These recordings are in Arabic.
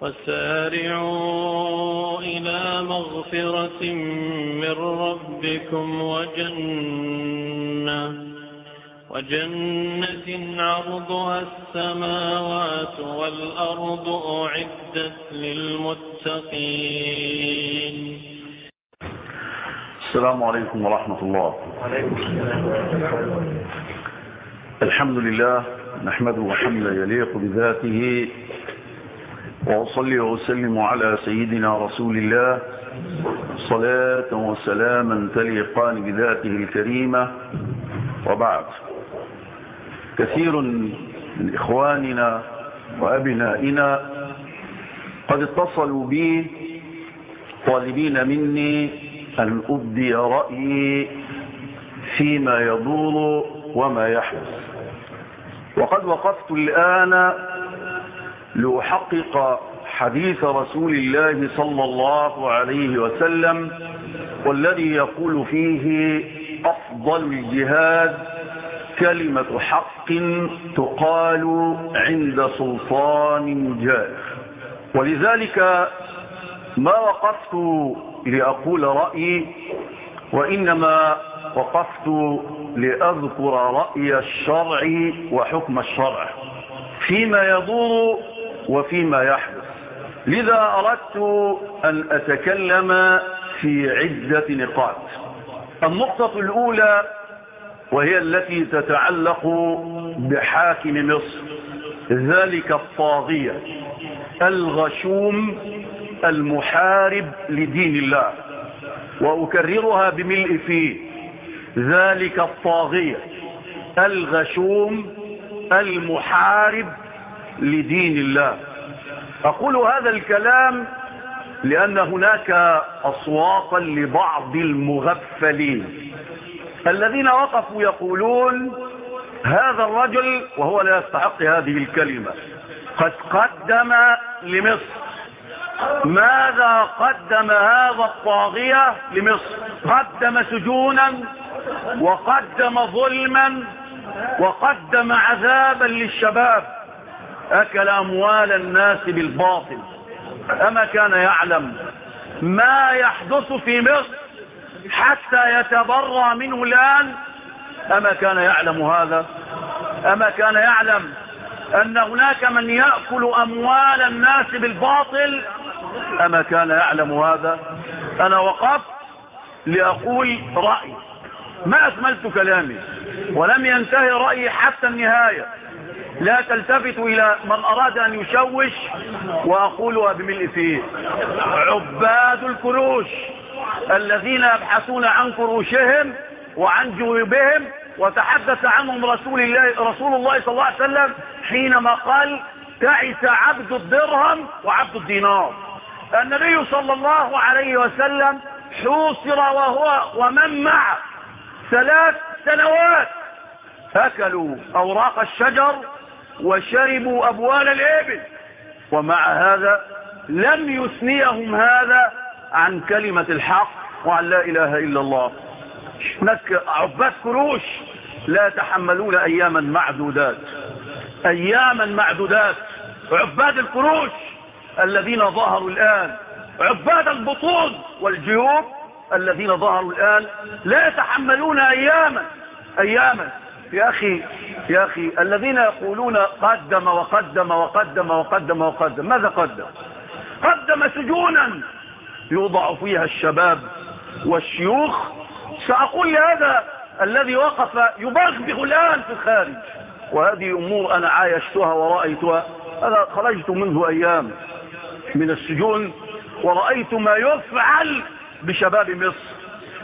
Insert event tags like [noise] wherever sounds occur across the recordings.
وسارعوا إلى مغفرة من ربكم وجنة وجنة عرضها السماوات والأرض أعدت للمتقين. السلام عليكم ورحمة الله. الحمد لله نحمده حمدا يليق بذاته وأصلي وأسلم على سيدنا رسول الله. صلاة وسلاما تليقان بذاته الكريمة. وبعد. كثير من إخواننا وأبنائنا قد اتصلوا بي طالبين مني أن أبدي رأيي فيما يدور وما يحدث. وقد وقفت الآن لأحقق حديث رسول الله صلى الله عليه وسلم والذي يقول فيه أفضل الجهاد كلمة حق تقال عند سلطان جائر ولذلك ما وقفت لأقول رأيي وإنما وقفت لأذكر رأي الشرع وحكم الشرع. فيما يدور وفيما يحدث. لذا أردت أن أتكلم في عدة نقاط. النقطة الأولى وهي التي تتعلق بحاكم مصر ذلك الطاغية الغشوم المحارب لدين الله. وأكررها بملء فيه ذلك الطاغية الغشوم المحارب لدين الله. أقول هذا الكلام لأن هناك أصواتا لبعض المغفلين. الذين وقفوا يقولون هذا الرجل وهو لا يستحق هذه الكلمة. قد قدم لمصر. ماذا قدم هذا الطاغية لمصر؟ قدم سجونا وقدم ظلما وقدم عذابا للشباب. أكل أموال الناس بالباطل. أما كان يعلم ما يحدث في مصر حتى يتبرى منه الآن أما كان يعلم هذا؟ أما كان يعلم أن هناك من يأكل أموال الناس بالباطل؟ أما كان يعلم هذا؟ أنا وقفت لأقول رأي ما أكملت كلامي ولم ينتهي رأيي حتى النهاية. لا تلتفت إلى من أراد أن يشوش وأقولها بملء فيه. عباد الكروش الذين يبحثون عن كروشهم وعن جيوبهم وتحدث عنهم رسول الله رسول الله صلى الله عليه وسلم حينما قال تعس عبد الدرهم وعبد الدينار. النبي صلى الله عليه وسلم حوصر وهو ومن معه ثلاث سنوات. أكلوا أوراق الشجر وشربوا أبوال الإبل. ومع هذا لم يثنيهم هذا عن كلمة الحق وعن لا إله إلا الله. عباد كروش لا يتحملون أياما معدودات. أياما معدودات. عباد الكروش الذين ظهروا الآن. عباد البطون والجيوب الذين ظهروا الآن. لا يتحملون أياما. أياما. يا أخي يا أخي الذين يقولون قدم وقدم وقدم وقدم وقدم ماذا قدم؟ قدم سجونا يوضع فيها الشباب والشيوخ. سأقول لهذا الذي وقف يبغبغ الآن في الخارج وهذه أمور أنا عايشتها ورأيتها. أنا خرجت منذ أيام من السجون ورأيت ما يفعل بشباب مصر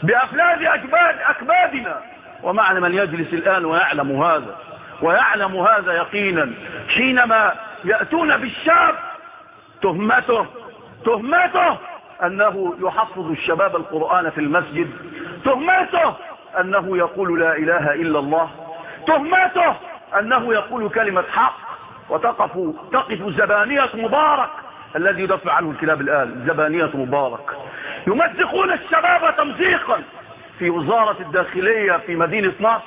بأفلاد أكباد أكبادنا. ومعنى من يجلس الآن ويعلم هذا. ويعلم هذا يقينا. حينما يأتون بالشاب تهمته تهمته أنه يحفظ الشباب القرآن في المسجد تهمته أنه يقول لا إله إلا الله تهمته أنه يقول كلمة حق وتقف تقف زبانية مبارك الذي يدفع عنه الكلاب الآن زبانية مبارك. يمزقون الشباب تمزيقا في وزارة الداخلية في مدينة نصر.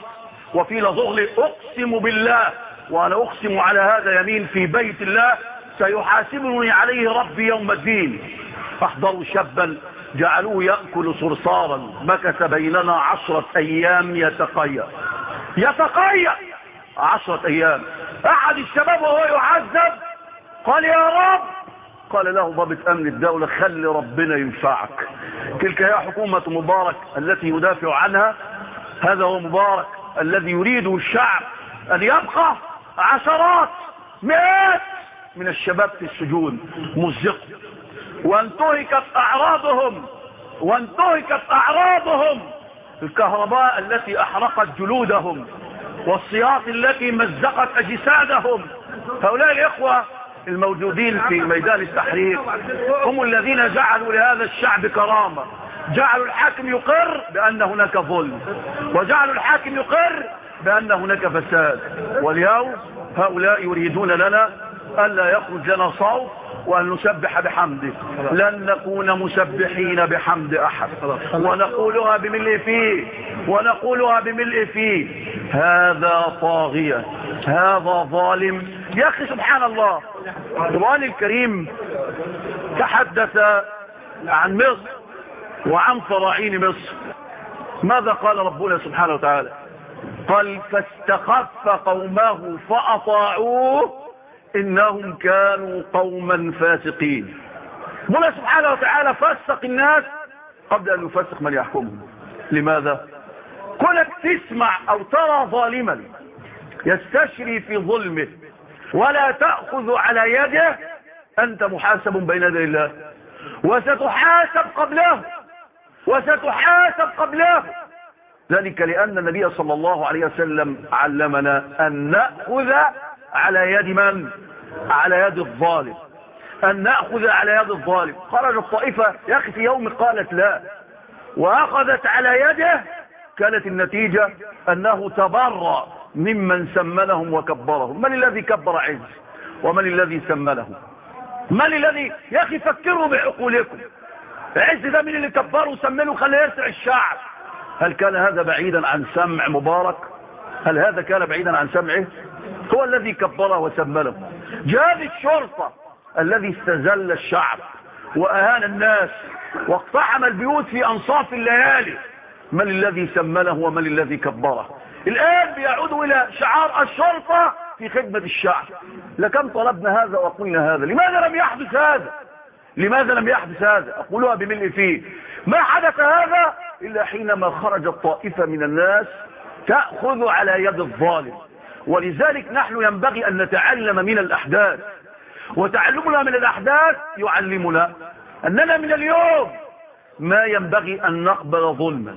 وفي لظغل أقسم بالله وأنا أقسم على هذا يمين في بيت الله سيحاسبني عليه ربي يوم الدين. احضروا شابا جعلوه يأكل صرصارا مكث بيننا عشرة أيام يتقيأ. يتقيأ! عشرة أيام. أحد الشباب وهو يعذب؟ قال يا رب! قال له ضابط أمن الدولة خلي ربنا ينفعك. تلك هي حكومة مبارك التي يدافع عنها. هذا هو مبارك. الذي يريده الشعب أن يبقى عشرات مئات من الشباب في السجون مزقوا. وانتهكت أعراضهم وانتهكت أعراضهم. الكهرباء التي أحرقت جلودهم والسياط التي مزقت أجسادهم. هؤلاء الإخوة الموجودين في ميدان التحرير هم الذين جعلوا لهذا الشعب كرامة. جعلوا الحاكم يقر بأن هناك ظلم وجعلوا الحاكم يقر بأن هناك فساد. واليوم هؤلاء يريدون لنا ألا يخرج لنا صوت وأن نسبح بحمده. لن نكون مسبحين بحمد أحد. ونقولها بملء فيه ونقولها بملء فيه. هذا طاغية هذا ظالم. يا أخي سبحان الله القرآن الكريم تحدث عن مصر. وعن فراعين مصر. ماذا قال ربنا سبحانه وتعالى؟ قال فاستخف قومه فأطاعوه إنهم كانوا قوما فاسقين. مولا سبحانه وتعالى فسق الناس قبل أن يفسق من يحكمهم. لماذا؟ كونك تسمع أو ترى ظالما يستشري في ظلمه ولا تأخذ على يده أنت محاسب بين يدي الله وستحاسب قبله. وستحاسب قبله ذلك لأن النبي صلى الله عليه وسلم علمنا أن نأخذ على يد من؟ على يد الظالم. أن نأخذ على يد الظالم. خرج الطائفة يا أخي في يوم قالت لا. وأخذت على يده. كانت النتيجة أنه تبرأ ممن سمنهم وكبرهم. من الذي كبر عز؟ ومن الذي سمنهم من الذي؟ يا أخي فكروا بعقولكم. عز ده من اللي كبره وسمنه خليه يسرع الشعب هل كان هذا بعيدا عن سمع مبارك؟ هل هذا كان بعيدا عن سمعه هو الذي كبره وسمله جهاز الشرطة الذي استزل الشعب وأهان الناس واقتحم البيوت في أنصاف الليالي. من الذي سمله ومن الذي كبره؟ الآن بيعود إلى شعار الشرطة في خدمة الشعب. لكم طلبنا هذا وقلنا هذا. لماذا لم يحدث هذا؟ لماذا لم يحدث هذا؟ أقولها بملء فيه. ما حدث هذا؟ إلا حينما خرجت طائفة من الناس تأخذ على يد الظالم. ولذلك نحن ينبغي أن نتعلم من الأحداث. وتعلمنا من الأحداث يعلمنا أننا من اليوم ما ينبغي أن نقبل ظلما.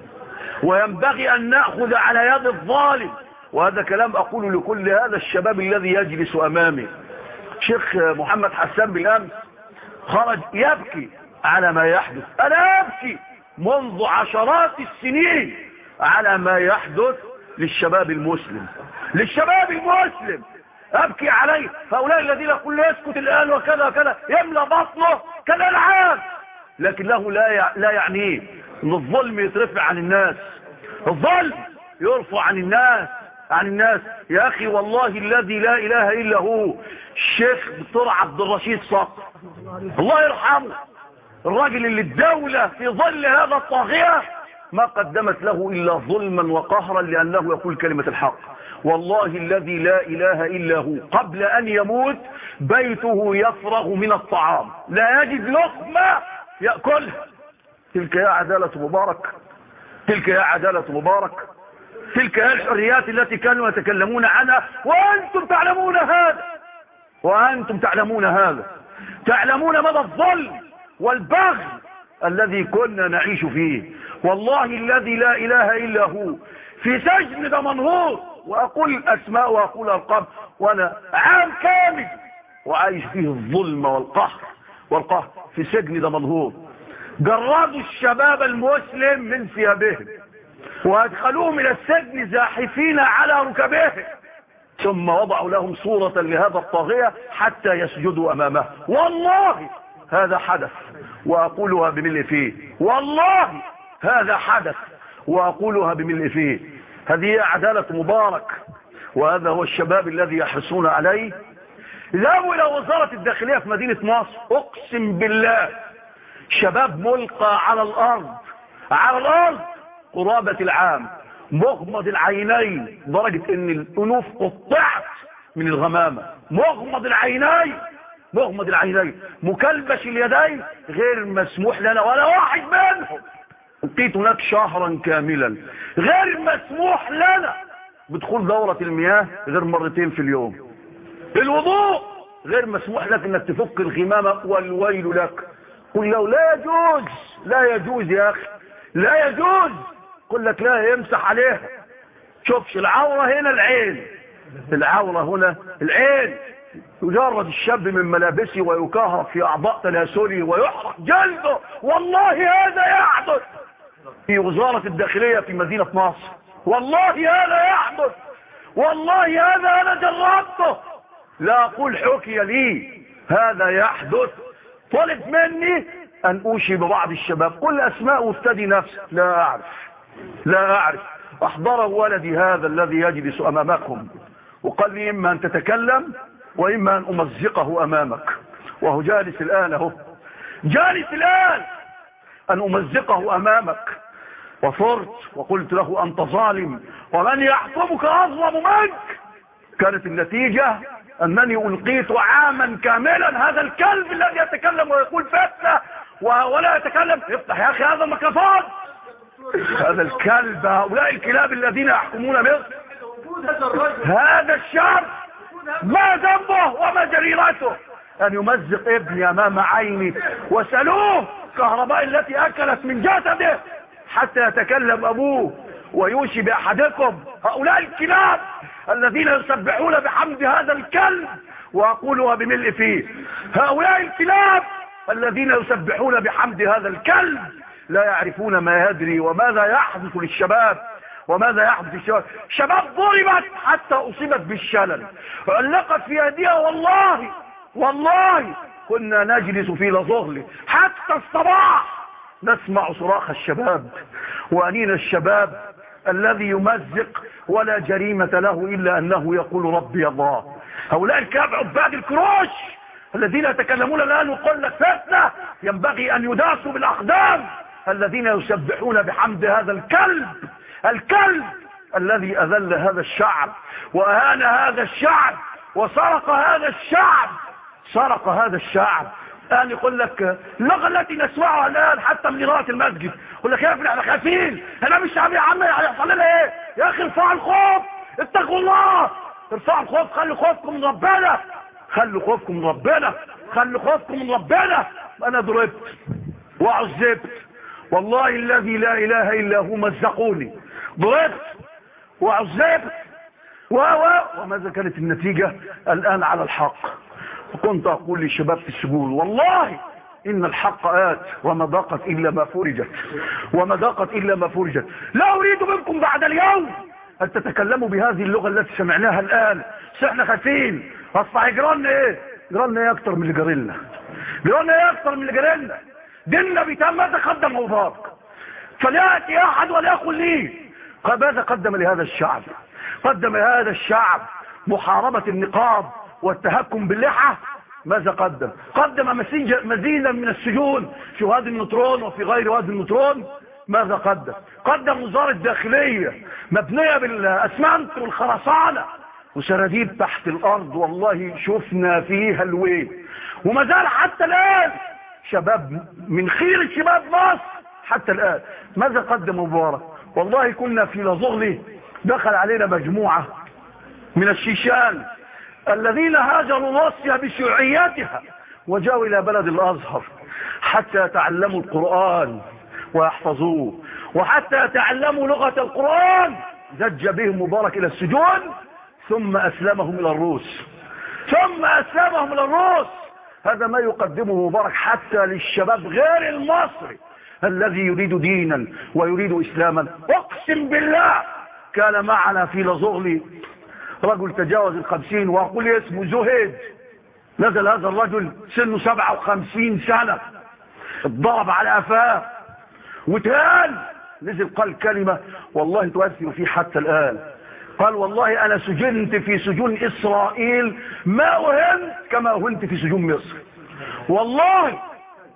وينبغي أن نأخذ على يد الظالم. وهذا كلام أقول لكل هذا الشباب الذي يجلس أمامي. شيخ محمد حسان بالأمس خرج يبكي على ما يحدث. أنا أبكي منذ عشرات السنين على ما يحدث للشباب المسلم. للشباب المسلم. أبكي عليه. فاولئك الذين يقول يسكت الآن وكذا وكذا. يملى بطنه كالالعاب لكن له لا لا يعنيه. إن الظلم يترفع عن الناس. الظلم يرفع عن الناس. عن الناس. يا أخي والله الذي لا إله إلا هو الشيخ دكتور عبد الرشيد صقر الله يرحمه. الراجل اللي الدولة في ظل هذا الطاغية ما قدمت له إلا ظلما وقهرا لأنه يقول كلمة الحق. والله الذي لا إله إلا هو. قبل أن يموت بيته يفرغ من الطعام. لا يجد لقمة يأكلها تلك يا عدالة مبارك. تلك يا عدالة مبارك. تلك الحريات التي كانوا يتكلمون عنها وأنتم تعلمون هذا. وأنتم تعلمون هذا. تعلمون مدى الظلم والبغي الذي كنا نعيش فيه. والله الذي لا إله إلا هو. في سجن دمنهور وأقول أسماء وأقول أرقام وأنا عام كامل. وعايش فيه الظلم والقهر. والقهر في سجن دمنهور جردوا الشباب المسلم من ثيابهم. وادخلوهم إلى السجن زاحفين على ركبهم ثم وضعوا لهم صورة لهذا الطاغية حتى يسجدوا أمامه. والله هذا حدث وأقولها بملء فيه. والله هذا حدث وأقولها بملء فيه. هذه عدالة مبارك. وهذا هو الشباب الذي يحرصون عليه. ذهبوا إلى وزارة الداخلية في مدينة مصر أقسم بالله شباب ملقى على الأرض. على الأرض. قرابة العام مغمض العينين درجة إن الأنوف قطعت من الغمامة. مغمض العينين مغمض العينين. مكلبش اليدين غير مسموح لنا ولا واحد منهم. بقيت هناك شهرا كاملا. غير مسموح لنا. بدخول دورة المياه غير مرتين في اليوم. الوضوء غير مسموح لك إنك تفك الغمامة. والويل لك. قل له لا يجوز لا يجوز يا أخي لا يجوز. قل لك لا يمسح عليها شوفش العورة هنا العين. العورة هنا العين. يجرد الشاب من ملابسه ويكهرب في أعضاء تناسله ويحرق جلده. والله هذا يحدث في وزارة الداخلية في مدينة نصر. والله هذا يحدث والله هذا أنا جربته. لا أقول حكي لي. هذا يحدث. طلب مني أن أوشي ببعض الشباب. قل أسماء وافتدي نفسك لا أعرف. لا أعرف. أحضره ولدي هذا الذي يجلس أمامكم. وقال لي إما أن تتكلم وإما أن أمزقه أمامك. وهو جالس الآن أهو. جالس الآن أن أمزقه أمامك. وصرت وقلت له أنت ظالم ومن يحكمك اظلم منك. كانت النتيجة أنني ألقيت عاما كاملا هذا الكلب الذي يتكلم ويقول فتنة ولا يتكلم. افتح يا أخي هذا الميكروفون. هذا الكلب هؤلاء الكلاب الذين يحكمون مصر هذا الشاب ما ذنبه وما جريرته أن يمزق ابني أمام عيني وسألوه كهرباء التي أكلت من جسده حتى يتكلم أبوه ويوشي بأحدكم. هؤلاء الكلاب الذين يسبحون بحمد هذا الكلب واقولها بملء فيه هؤلاء الكلاب الذين يسبحون بحمد هذا الكلب لا يعرفون ما يدري وماذا يحدث للشباب وماذا يحدث للشباب. شباب ضربت حتى أصيبت بالشلل. علقت في يديها والله والله. كنا نجلس في لظهل حتى الصباح نسمع صراخ الشباب وأنين الشباب الذي يمزق ولا جريمة له إلا أنه يقول ربي الله. هؤلاء الكاب عباد الكروش الذين يتكلمون الآن ويقول لك فتنة ينبغي أن يداسوا بالأقدام. الذين يسبحون بحمد هذا الكلب الكلب الذي أذل هذا الشعب وأهان هذا الشعب وسرق هذا الشعب سرق هذا الشعب. الآن يقول لك اللغة التي نسمعها الآن حتى من إدارة المسجد. يقول لك يا ابني إحنا خايفين أنا مش عم يا عم هيحصل لنا إيه؟ يا أخي ارفعوا الخوف اتقوا الله. ارفعوا الخوف خلوا خوفكم من ربنا. خلوا خوفكم من ربنا. خلوا خوفكم من ربنا. أنا ضربت وعذبت والله الذي لا إله إلا هو مزقوني. ضربت وعذبت و و وماذا كانت النتيجة الآن على الحق. وكنت أقول للشباب في السجون والله إن الحق آت وما ضاقت إلا ما فرجت. وما ضاقت إلا ما فرجت. لا أريد منكم بعد اليوم أن تتكلموا بهذه اللغة التي سمعناها الآن. إحنا خايفين أصبح يجرالنا إيه؟ جرالنا إيه أكتر من اللي جرالنا جرالنا إيه أكتر من اللي ديننا بيتم ماذا قدم وفاق فليأتي أحد وليقل لي. ماذا قدم لهذا الشعب؟ قدم لهذا الشعب محاربة النقاب والتهكم باللحى. ماذا قدم؟ قدم مزيدا من السجون في وادي النطرون وفي غير وادي النطرون. ماذا قدم؟ قدم وزارة داخلية مبنية بالأسمنت والخرسانة. وسراديب تحت الأرض والله شفنا فيها الويل. وما زال حتى الآن شباب من خير شباب مصر. حتى الآن ماذا قدم مبارك؟ والله كنا في لظغلي دخل علينا مجموعة من الشيشان الذين هاجروا روسيا بشيوعياتها وجاءوا إلى بلد الأزهر حتى يتعلموا القرآن ويحفظوه وحتى يتعلموا لغة القرآن. زج بهم مبارك إلى السجون ثم أسلمهم إلى الروس ثم أسلمهم إلى الروس. هذا ما يقدمه مبارك حتى للشباب غير المصري الذي يريد دينا ويريد إسلاما. أقسم بالله كان معنا في لزغلي رجل تجاوز الخمسين وأقول اسمه زهيد. نزل هذا الرجل سنه سبعة وخمسين سنة. اتضرب على أفاه وتهان. نزل قال كلمة والله تؤثر فيه حتى الآن. قال والله أنا سجنت في سجون إسرائيل ما اهنت كما اهنت في سجون مصر. والله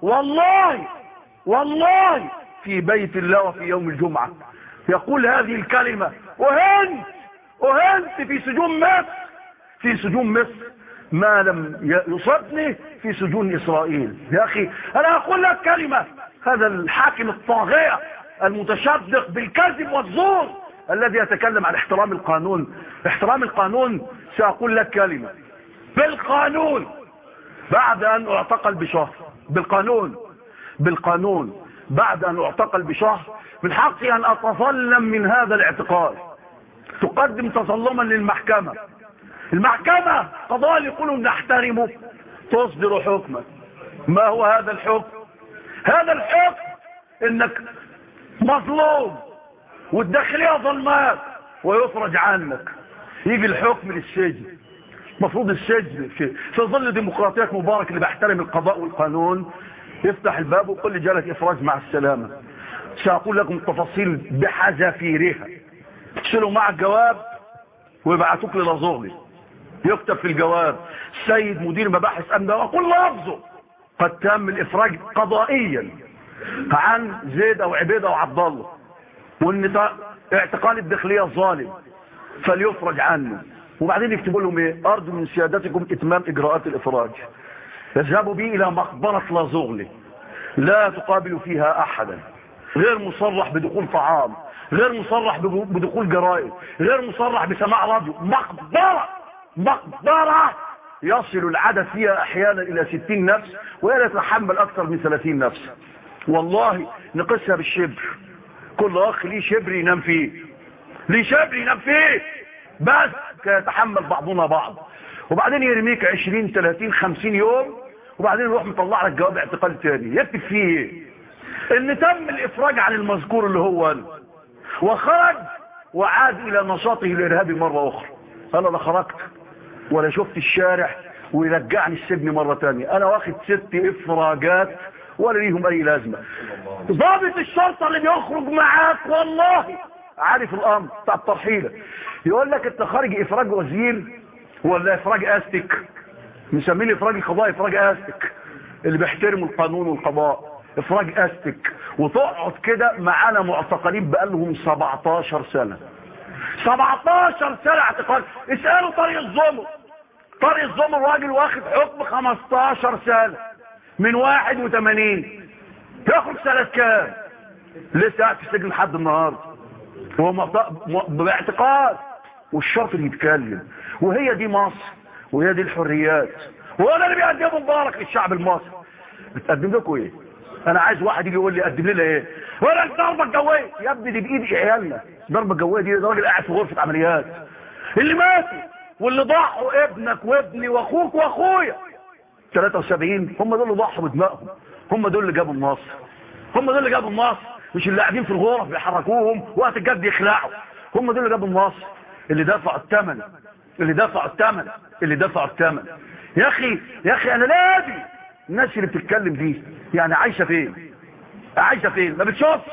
والله والله في بيت الله وفي يوم الجمعة. يقول هذه الكلمة اهنت اهنت في سجون مصر. في سجون مصر ما لم يصبني في سجون إسرائيل. يا أخي أنا أقول لك كلمة. هذا الحاكم الطاغية المتشدق بالكذب والزور الذي يتكلم عن احترام القانون. احترام القانون سأقول لك كلمة. بالقانون. بعد أن اعتقل بشهر بالقانون. بالقانون. بعد أن اعتقل بشهر من حقي أن أتظلم من هذا الاعتقال. تقدم تظلما للمحكمة. المحكمة قضاء يقولوا نحترمه تصدر حكما. ما هو هذا الحكم؟ هذا الحكم إنك مظلوم. والداخلية ظلمات ويفرج عنك. يجي الحكم للسجن مفروض السجن في, في ظل ديمقراطية مبارك اللي بيحترم القضاء والقانون يفتح الباب ويقول لي جالك إفراج مع السلامة. سأقول لكم التفاصيل بحذافيرها تشيلوا مع الجواب ويبعتوك للازوغلي يكتب في الجواب سيد مدير مباحث أمن واقول لفظه قد تم الإفراج قضائيا عن زيد أو عبيد أو عبد الله. وان اعتقال الداخلية ظالم فليفرج عنه. وبعدين يكتبوا لهم إيه؟ أرجو من سيادتكم إتمام إجراءات الإفراج. يذهبوا به إلى مقبرة لازوغلي لا تقابل فيها أحدا. غير مصرح بدخول طعام غير مصرح بدخول جرائد غير مصرح بسماع راديو. مقبرة! مقبرة! يصل العدد فيها أحيانا إلى ستين نفس وهي تتحمل أكثر من ثلاثين نفس. والله نقسها بالشبر. كل أخ ليه شبر ينام فيه. ليه شبر ينام فيه. بس يتحمل بعضنا بعض. وبعدين يرميك 20 30 50 يوم وبعدين يروح مطلع لك جواب اعتقال تاني. يكتب فيه. إيه ان تم الإفراج عن المذكور اللي هو أنا وخرج وعاد إلى نشاطه الإرهابي مرة أخرى. أنا لا خرجت ولا شفت الشارع ويرجعني السجن مرة تانية. أنا واخد ست إفراجات ولا ليهم أي لازمة. ضابط الشرطة اللي بيخرج معاك والله. عارف الأمر بتاع الترحيلة. يقول لك أنت خارج إفراج وزير ولا إفراج آستك؟ مسميه إفراج القضاء إفراج آستك. اللي بيحترموا القانون والقضاء. إفراج آستك. وتقعد كده معانا معتقلين بقالهم 17 سنة. 17 سنة اعتقال. اسألوا طريق الظلم طريق الظلم راجل واخد حكم 15 سنة. من 81 ياخد سنة كام؟ لسه قاعد في السجن لحد النهارده. هو باعتقاد. والشرط اللي يتكلم. وهي دي مصر. وهي دي الحريات. ده اللي بيقدمه مبارك للشعب المصري. بتقدم لكم إيه؟ أنا عايز واحد يجي يقول لي قدم لنا إيه؟ ولا الضربة الجوية. يا ابني دي بإيد عيالنا. الضربة الجوية دي ده راجل قاعد في غرفة عمليات. اللي ماتوا واللي ضحوا ابنك وابني واخوك واخويا. 73 هم دول اللي ضحوا بدمائهم هم دول اللي جابوا النصر. هم دول اللي جابوا النصر. مش اللي قاعدين في الغرف بيحركوهم وقت الجد يخلعوا. هم دول اللي جابوا النصر. اللي دفعوا الثمن. اللي دفعوا الثمن. اللي دفعوا الثمن. يا أخي يا أخي أنا نادي الناس اللي بتتكلم دي يعني عايشة فين؟ عايشة فين؟ ما بتشوفش.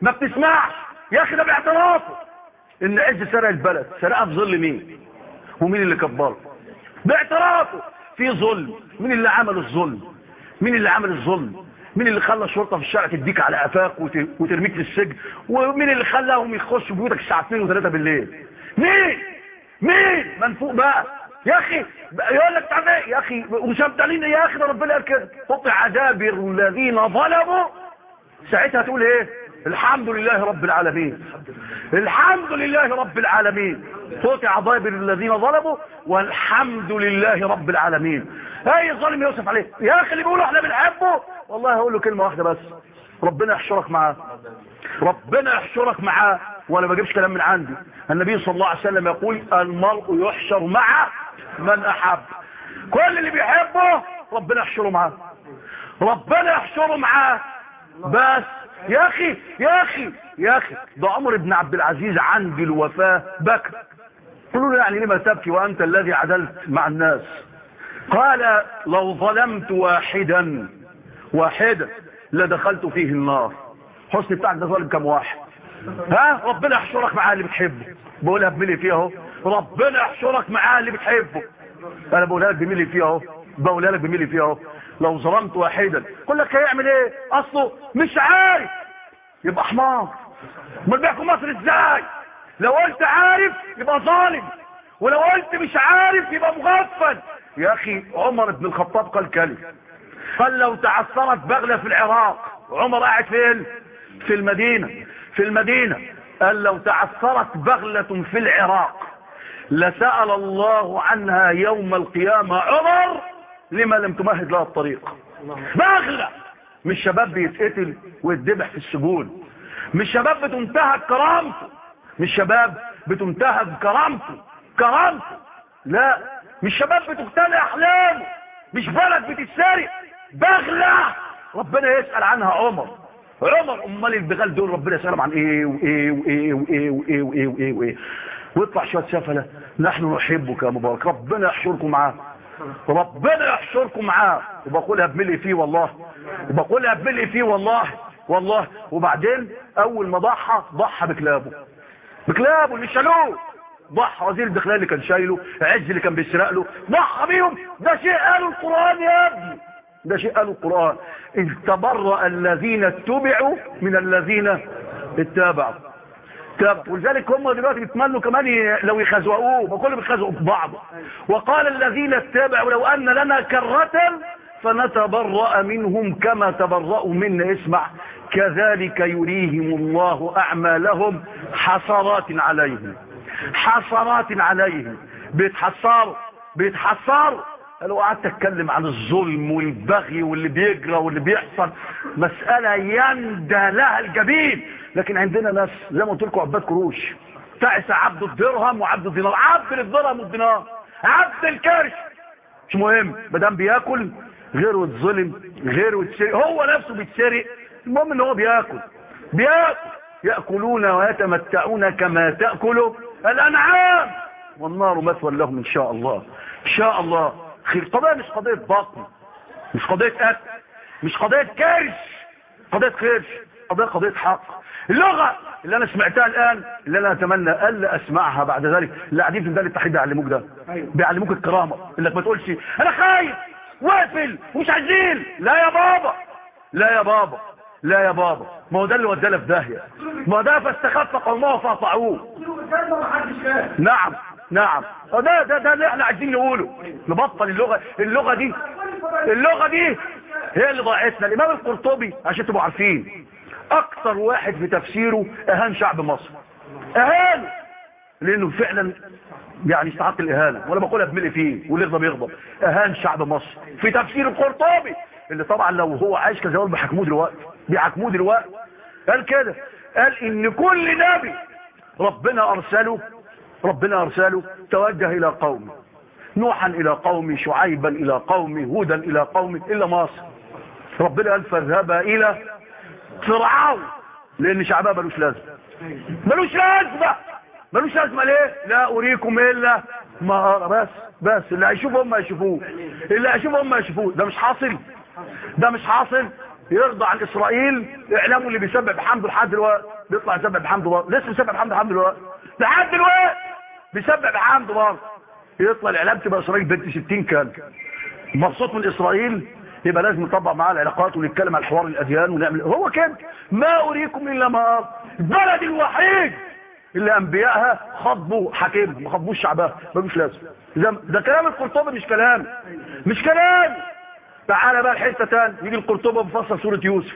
ما بتسمعش. يا أخي ده باعترافه إن عز سرق البلد. سرقها في ظل مين؟ ومين اللي كبره؟ باعترافه. في ظلم. مين اللي عمل الظلم؟ مين اللي عمل الظلم؟ مين اللي خلى الشرطة في الشارع تديك على قفاك وت... وترميك في السجن ومين اللي خلاهم يخشوا بيوتك الساعة 2 و3 بالليل؟ مين؟ مين؟ منفوق بقى. يا أخي يقول لك تعالى يا أخي وشبتلين يا أخي ده ربنا قال كده. قطع دابر الذين ظلموا. ساعتها تقول إيه؟ الحمد لله رب العالمين. الحمد لله رب العالمين. قطع دابر الذين ظلموا والحمد لله رب العالمين. أي ظالم يوسف عليه. يا أخي اللي بيقولوا إحنا بنحبه. والله هقول له كلمة واحدة بس. ربنا يحشرك معاه. ربنا يحشرك معاه. وأنا ما بجيبش كلام من عندي. النبي صلى الله عليه وسلم يقول المرء يحشر مع من أحب. كل اللي بيحبه ربنا يحشره معاه. ربنا يحشره معاه. بس يا أخي يا أخي يا أخي. ده عمر بن عبد العزيز عند الوفاة بكى قلوا له يعني لما تبكي وأنت الذي عدلت مع الناس. قال لو ظلمت واحدا واحدا لدخلت فيه النار. حسن بتاعك ده ظالم كم واحد؟ ها؟ ربنا يحشرك معاه اللي بتحبه. بقولها بملي فيها أهو. ربنا يحشرك معاه اللي بتحبه. أنا بقولها لك بملي فيها أهو. بقولها لك بملي فيها أهو. لو ظلمت واحدا يقول لك هيعمل إيه؟ اصله مش عارف. يبقى حمار. امال بيحكم مصر إزاي؟ لو قلت عارف يبقى ظالم. ولو قلت مش عارف يبقى مغفل. يا أخي عمر بن الخطاب قال كلمة. قال لو تعثرت بغلة في العراق. عمر قاعد فين في المدينة في المدينة. قال لو تعثرت بغلة في العراق لسأل الله عنها يوم القيامة عمر لما لم تمهد لها الطريق؟ بغلة مش شباب بيتقتل ويتذبح في السجون. مش شباب بتنتهك كرامته. مش شباب بتنتهك كرامته. كرامته. لا. مش شباب بتغتال أحلامه. مش بلد بتتسرق. بغلة ربنا يسأل عنها عمر. عمر أمال البغال دول ربنا يسألهم عن إيه وإيه وإيه وإيه وإيه وإيه وإيه وإيه. ويطلع شوية سفلة. نحن نحبك يا مبارك. ربنا يحشركم معاه. ربنا يحشركم معاه وبقولها بملي فيه والله. وبقولها بملي فيه والله. والله. وبعدين أول ما ضحى ضحى بكلابه. بكلابه اللي شالوه. ضحى. وزير الداخلية اللي كان شايله عز اللي كان بيسرق له. ضحى بيهم. ده شيء قاله القرآن يا ابني. ده شيء قاله القرآن. اذ تبرأ الذين اتبعوا من الذين اتبعوا. تاب ولذلك هم دلوقتي بيتمنوا كمان لو يخزوقوه ما كله بيخزقوا في بعض. وقال الذين اتبعوا لو أن لنا كرة فنتبرأ منهم كما تبرأوا منا. اسمع كذلك يريهم الله أعمالهم حسرات عليهم. حسرات عليهم. بيتحسروا بيتحسروا لو قعدت أتكلم عن الظلم والبغي واللي بيجرى واللي بيحصل. مسألة يندى لها الجبين. لكن عندنا ناس زي ما قلت لكم عباد كروش. تعس عبد الدرهم وعبد الدينار. عبد الدرهم والدينار. عبد الكرش. مش مهم. ما دام بياكل غيره يتظلم غيره يتسرق هو نفسه بيتسرق. المهم إن هو بياكل. بياكل. يأكلون ويتمتعون كما تاكل الأنعام. والنار مثوى لهم إن شاء الله. إن شاء الله. خير. قضيه مش قضيه بطن مش قضيه أكل. مش قضيه كرش. قضيه كرش. قضيه قضية حق. اللغة اللي أنا سمعتها الآن اللي أنا أتمنى ألا أسمعها بعد ذلك. اللي قاعدين في ميدان التحرير بيعلموك ده. بيعلموك الكرامة. إنك ما تقولش أنا خايف واقفل ومش عايزين لا يا بابا. لا يا بابا. لا يا بابا. ما هو ده اللي ودانا في داهية. ما ده فاستخف قومه فاطاعوه نعم نعم. ده ده ده اللي إحنا عايزين نقوله. نبطل اللغة اللغة دي اللغة دي هي اللي ضاعتنا. الإمام القرطبي عشان تبقوا عارفين أكثر واحد في تفسيره أهان شعب مصر. أهان! لأنه فعلا يعني يستحق الإهانة. وأنا بقولها بملء فيه واللي يغضب يغضب. أهان شعب مصر. في تفسير القرطبي اللي طبعا لو هو عايش كان زمان بيحكموه دلوقتي بيحكموه دلوقتي. قال كده. قال إن كل نبي ربنا أرسله ربنا أرسله توجه إلى قومه. نوحا إلى قومه شعيبا إلى قومه هودا إلى قومه إلا مصر. ربنا قال فاذهبا إلى فرعون. لأن شعبها ملوش لازمة. ملوش لازمة. ملوش لازمة ليه؟ لا أريكم إلا ما أرى بس بس. اللي هيشوفوا هم يشوفوه اللي هيشوفوا هم يشوفوه ده مش حاصل. ده مش حاصل. يرضى عن إسرائيل. اعلامه اللي بيسبح بحمده لحد دلوقتي. بيطلع يسبح بحمده برضه لسه بيسبح بحمده لحد دلوقتي. لحد دلوقتي بيسبح بحمده برضه يطلع الإعلام تبقى إسرائيل بنت 60 كان. مبسوط من إسرائيل؟ يبقى لازم نطبق معاه العلاقات ونتكلم عن حوار الاديان ونعمل هو كده ما أريكم إلا ما البلد الوحيد اللي أنبيائها خطبوا حكيمها ما خطبوش شعبها ملوش لازم. ده, ده كلام القرطبي مش كلام مش كلام. تعالى بقى الحته تاني يجي القرطبي بفصل سورة يوسف.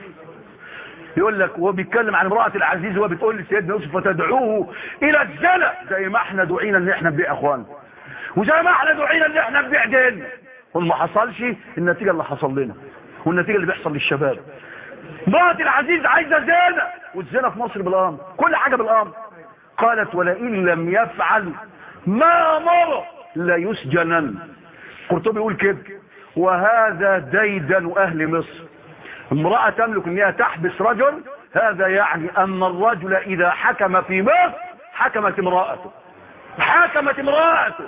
يقول لك وهو بيتكلم عن امرأة العزيز وهو بتقول لسيدنا يوسف فتدعوه إلى الزنا زي ما إحنا دعينا إن إحنا نبيع اخوان وزي ما إحنا دعينا إن إحنا نبيع دين وما حصلش النتيجة اللي حصل لنا والنتيجة اللي بيحصل للشباب. امراه العزيز عايزة زنا والزنا في مصر بالأمر كل حاجة بالأمر. قالت ولئن لم يفعل ما امره لا يسجنن قرطبي يقول كده وهذا ديدن أهل مصر. امرأة تملك انها تحبس رجل هذا يعني أن الرجل إذا حكم في مصر حكمت امرأته. حكمت امرأته.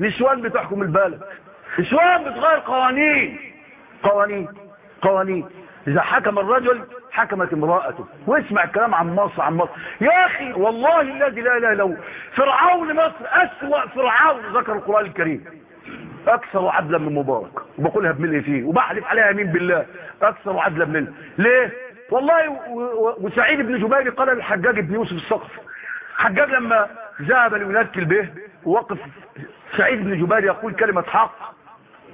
نسوان بتحكم البلد. نسوان بتغير قوانين؟ قوانين قوانين. إذا حكم الرجل حكمت امرأته. واسمع الكلام عن مصر عن مصر. يا أخي والله الذي لا إله إلا هو. فرعون مصر أسوأ فرعون ذكر القرآن الكريم. أكثر عدلا من مبارك. وبقولها بملء فيه وبحلف عليها يمين بالله. أكثر عدلا منه. ليه؟ والله وسعيد بن جبير قال للحجاج بن يوسف الثقفي حجاج لما ذهب لينكل به وقف سعيد بن جبير يقول كلمة حق.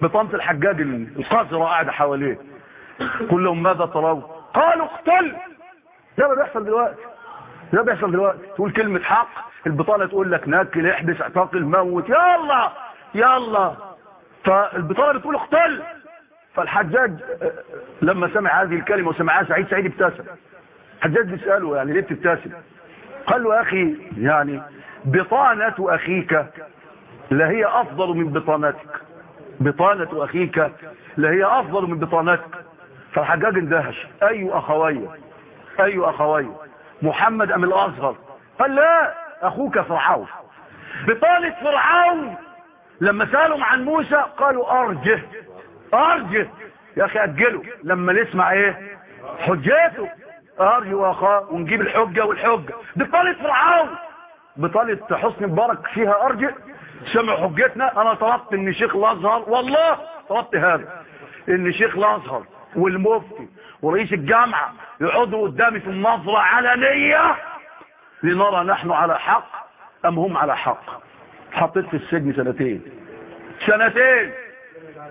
بطنط الحجاج القاذرة قاعدة حواليه. قل لهم ماذا ترون؟ قالوا اقتل. ده ما بيحصل دلوقتي. ده بيحصل دلوقتي. تقول كلمة حق البطالة تقول لك ناكل احبس اعتقل موت. يلا يلا فالبطالة بتقول اقتل. فالحجاج لما سمع هذه الكلمة وسمعها سعيد سعيد ابتسم. الحجاج بيسأله يعني ليه بتبتسم؟ قال له يا أخي يعني بطانة أخيك لا هي أفضل من بطانتك. بطانة أخيك لهي أفضل من بطانتك. فالحجاج اندهش. أي أيوة أخوي أي أيوة أخوي محمد أم الأصغر؟ قال لا أخوك فرعون. بطانة فرعون لما سألهم عن موسى قالوا أرجه. أرجه. يا أخي أجله. لما نسمع إيه؟ حجاته. أرجو أخاه ونجيب الحجة والحجة. بطالة فرعون. بطالة حسن مبارك فيها أرجئ سمع حجتنا. أنا طلبت إن شيخ الأزهر والله طلبت هذا. إن شيخ الأزهر والمفتي ورئيس الجامعة يقعدوا قدامي في النظرة علنية لنرى نحن على حق أم هم على حق. حطيت في السجن سنتين. سنتين!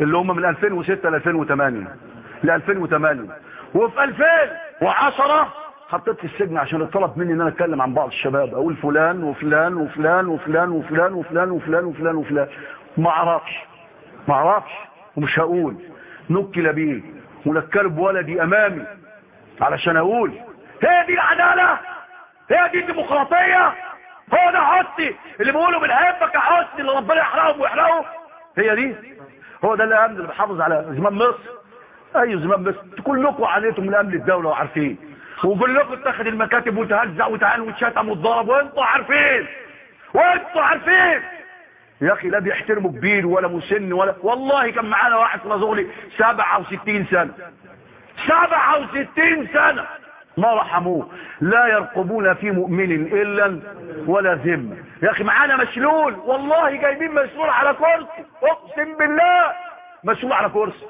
اللي هم من 2006 ل 2008 ل 2008 وفي 2010 حطيت في السجن عشان اتطلب مني إن أنا أتكلم عن بعض الشباب. أقول فلان وفلان وفلان وفلان وفلان وفلان وفلان وفلان وفلان. ما أعرفش. ما أعرفش. ومش هقول. نكل بيه. ونكل بولدي أمامي. علشان أقول. هي دي العدالة. هي دي الديمقراطية. هو ده حسني. اللي بيقولوا بنحبك يا حسني اللي ربنا يحرقهم ويحرقهم هي دي. هو ده الامن اللي بيحافظ على زمام مصر. اي زمام مصر. كلكم عليتم من امن الدولة وعارفين. وكلكم اتخذ المكاتب وتهزع وتعال وتشتم وتضرب وانتوا عارفين وانتوا عارفين. يا أخي لا بيحترموا كبير ولا مسن ولا والله كان معانا واحد في شغلي 67 سنة. 67 سنة. ما رحموه. لا يرقبون في مؤمن إلا ولا ذمه يا أخي معانا مشلول والله جايبين مشلول على كرسي. أقسم بالله. مشلول على كرسي.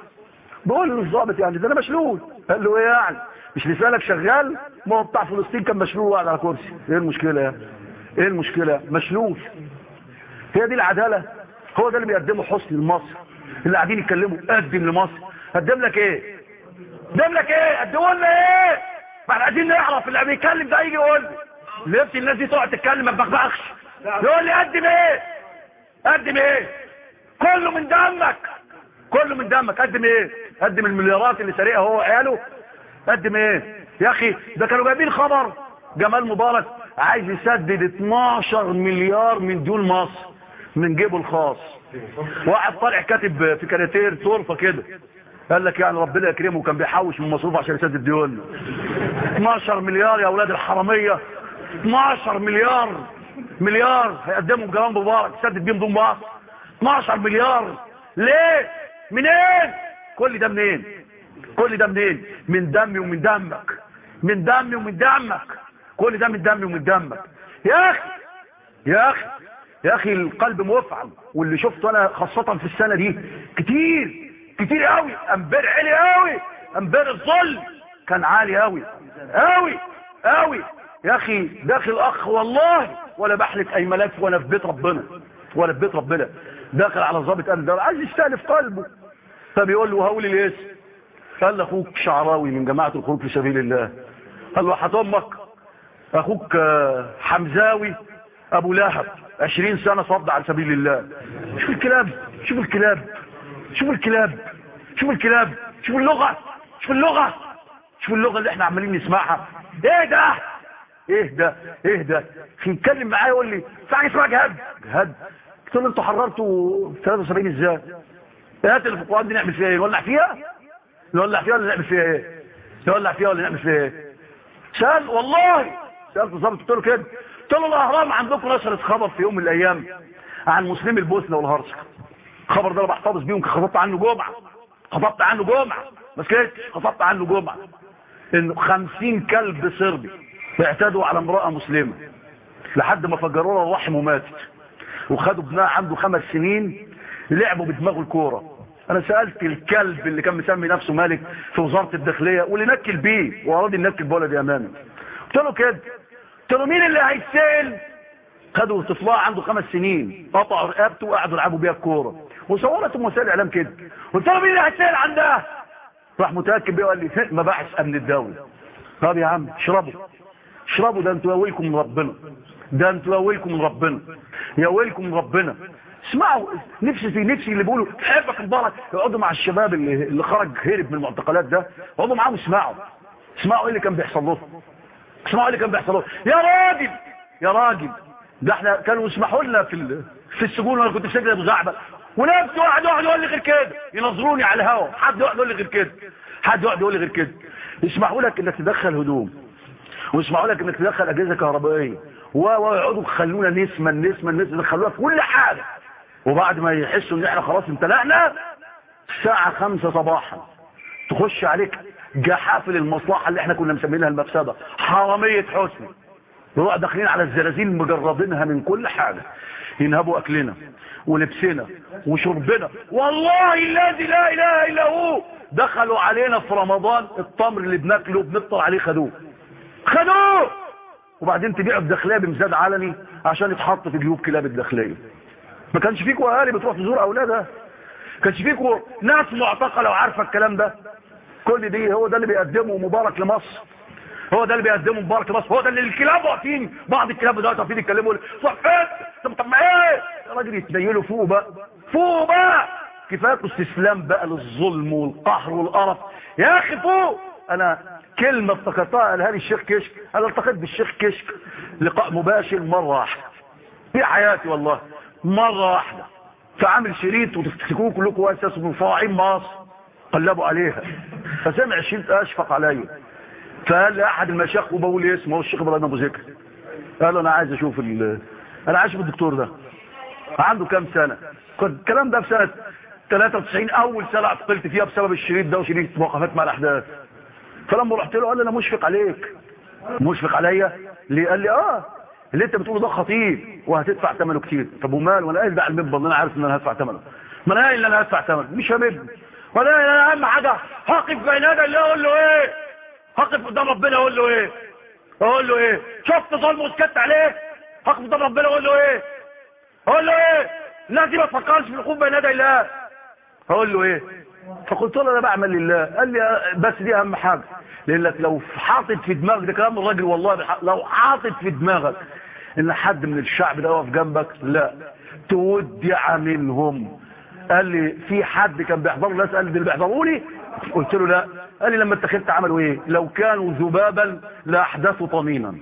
بقول له الظابط يعني ده أنا مشلول قال له إيه يعني؟ مش لسانك شغال؟ ما هو بتاع فلسطين كان مشلول وقاعد على كرسي. إيه المشكلة يعني إيه المشكلة؟ مشلول. هي دي العدالة. هو ده اللي بيقدمه حسني لمصر. اللي قاعدين يتكلموا قدم لمصر. قدم لك إيه؟ قدم لك إيه؟ قدموا لنا إيه؟ ما إحنا عايزين نعرف. اللي بيتكلم ده يجي يقول لي. لفت الناس دي تقعد تتكلم ما تبغبغش. يقول لي قدم إيه؟ قدم إيه؟ كله من دمك. كله من دمك. قدم إيه؟ قدم المليارات اللي سرقها هو وعياله. قدم إيه؟ يا أخي ده كانوا جايبين خبر. جمال مبارك عايز يسدد 12 مليار من ديون مصر من جيبه الخاص. واحد طالع كاتب في كاريتير طرفه كده. قال لك يعني ربنا يكرمه كان بيحوش من مصروف عشان يسدد ديونه 12 مليار يا أولاد الحرامية. 12 مليار. مليار. هيقدموا جمال مبارك. يسدد بيهم دون مصر. 12 مليار. ليه؟ منين؟ كل ده منين؟ كل ده منين؟ من دمي ومن دمك. من دمي ومن دمك. كل ده من دمي ومن دمك. يا أخي يا أخي يا أخي القلب مفعم واللي شفته أنا خاصة في السنة دي كتير كتير قوي امبار عالي قوي امبار الظل كان عالي قوي قوي قوي يا أخي داخل اخ والله ولا بحلف اي ملاك وأنا في بيت ربنا ولا في بيت ربنا. داخل على امن ده عايز يستأنف قلبه. فبيقول له هقول الاسم. قال أخوك شعراوي من جماعة الخروج في سبيل الله. قال له أمك أخوك آه، حمزاوي أبو لهب عشرين سنة صد على سبيل الله. شوف الكلاب شوف الكلاب شوف الكلاب شوف الكلاب شوف اللغة شوف اللغة شوف اللغة اللي إحنا عمالين نسمعها. إيه ده؟ إيه ده؟ إيه ده؟ يتكلم معايا يقول لي حاجة اسمها جهاد. جهاد؟ قلت له أنتوا حررتوا 73 إزاي؟ الآيات اللي في القرآن دي نعمل فيها إيه؟ نولع فيها؟ نولع فيها ولا نعمل فيها إيه؟ نولع فيها ولا نعمل فيها إيه؟ سأل والله سألت الظابط قلت له كده. قلت له الاهرام عندكم نشرت خبر في يوم من الأيام عن مسلمي البوسنة والهرسك. الخبر ده أنا بحتفظ بيهم خطبت عنه جمعة. خطبت عنه جمعة. بس كده خطبت عنه جمعة. انه خمسين كلب صربي اعتدوا على امرأة مسلمة لحد ما فجروا لها الرحم وماتت. وخدوا ابنها عنده خمس سنين لعبوا بدماغه الكورة. أنا سألت الكلب اللي كان مسمي نفسه مالك في وزارة الداخلية واللي نكل بيه واراد نكل بولدي أمامي. قلت له كده. قلت له مين اللي هيتسأل؟ خدوا طفلها عنده خمس سنين. قطعوا رقبته وقعدوا يلعبوا بيها الكورة. وصورت وسائل الإعلام كده. قلت له مين اللي هيتسأل عن ده؟ راح متأكد بيه وقال لي [laughs] مباحث أمن الدولة. طب يا عم اشربوا. اشربوا ده أنتوا يا ويلكم من ربنا. ده أنتوا يا ويلكم من ربنا. يا ويلكم من ربنا. اسمعوا نفسي في نفسي اللي بيقولوا حبك مبارك يقعدوا مع الشباب اللي, اللي خرج هرب من المعتقلات ده. يقعدوا معاهم اسمعوا. اسمعوا إيه اللي كان بيحصل لهم. اسمعوا إيه اللي كان بيحصل لهم. يا راجل يا راجل. ده إحنا كانوا يسمحوا لنا في. في السجون وأنا كنت في سجن ابو زعبه ونفس واحد يقعد يقول لي غير كده. ينظروني على الهوا. حد يقعد يقول لي غير كده. حد يقعد يقول لي غير كده. يسمحوا لك إنك تدخل هدوم. ويسمحوا لك إنك تدخل أجهزة كهربائية. ويقعدوا يخلونا نسمه نسمه نسمه يدخلونا في كل حاجة. وبعد ما يحسوا إن إحنا خلاص امتلأنا الساعة خمسة صباحا. تخش عليك جحافل المصلحة اللي إحنا كنا مسمينها المفسدة حرامية حسني نروح داخلين على الزلازل مجربينها من كل حاجة. ينهبوا أكلنا ولبسنا وشربنا. والله الذي لا إله إلا هو. دخلوا علينا في رمضان التمر اللي بناكله بنفطر عليه خدوه. خدوه! وبعدين تبيعوا الداخليه بمزاد علني عشان يتحط في جيوب كلاب الداخلية. ما كانش فيكم أهالي بتروح تزور أولادها. كانش فيكم ناس معتقلة وعارفة الكلام ده. كل دي هو ده اللي بيقدمه مبارك لمصر. هو ده اللي بيقدمه مبارك لمصر. هو ده اللي الكلاب واقفين. بعض الكلاب دلوقتي واقفين يتكلموا صحيت. طب طب ما إيه؟ يا راجل يتنيلوا فوق بقى. فوق بقى. كفاية استسلام بقى للظلم والقهر والقرف. يا أخي فوق. أنا كلمة افتكرتها قالها لي الشيخ كشك. أنا التقيت بالشيخ كشك. لقاء مباشر مرة واحدة. في حياتي والله. مرة واحدة. فعامل شريط وتفتكروه كلكم أساس من فراعين مصر. قلبوا عليها. فسمع الشريط أشفق عليا فقال لي أحد المشايخ وبقول لي اسمه الشيخ إبراهيم أبو ذكر قال أنا عايز أشوف ال... أنا عايز أشوف الدكتور ده. عنده كام كنت الكلام ده في سنة 93 أول سنة اعتقلت فيها بسبب الشريط ده وشريط موقفات مع الأحداث. فلما رحت له قال لي أنا مشفق عليك. مشفق عليا؟ ليه؟ قال لي آه. اللي انت بتقوله ده خطير وهتدفع ثمنه كتير. طب ومال وأنا قايل ده على المنبر أنا عارف ان أنا هدفع ثمنه. ما أنا قايل ان أنا هدفع ثمنه. مش همل ولا أنا اهم حاجة هقف بين يدي الله أقول له إيه؟ هقف قدام ربنا أقول له إيه؟ أقول له إيه؟ شفت ظلم وسكت عليه؟ هقف قدام ربنا أقول له إيه؟ أقول له إيه؟ الناس دي ما تفكرش في الوقوف بين يدي الله. أقول له إيه؟ فقلت له أنا بعمل لله. قال لي بس دي أهم حاجة. لانك لو حاطط في دماغك ده كلام الراجل والله لو حاطط في دماغك إن حد من الشعب ده واقف جنبك لا. تودع منهم. قال لي في حد كان بيحضر الناس قال لي بيحضروا لي؟ قلت له لا. قال لي لما اتخذت عملوا إيه؟ لو كانوا ذبابا لأحدثوا طمينا.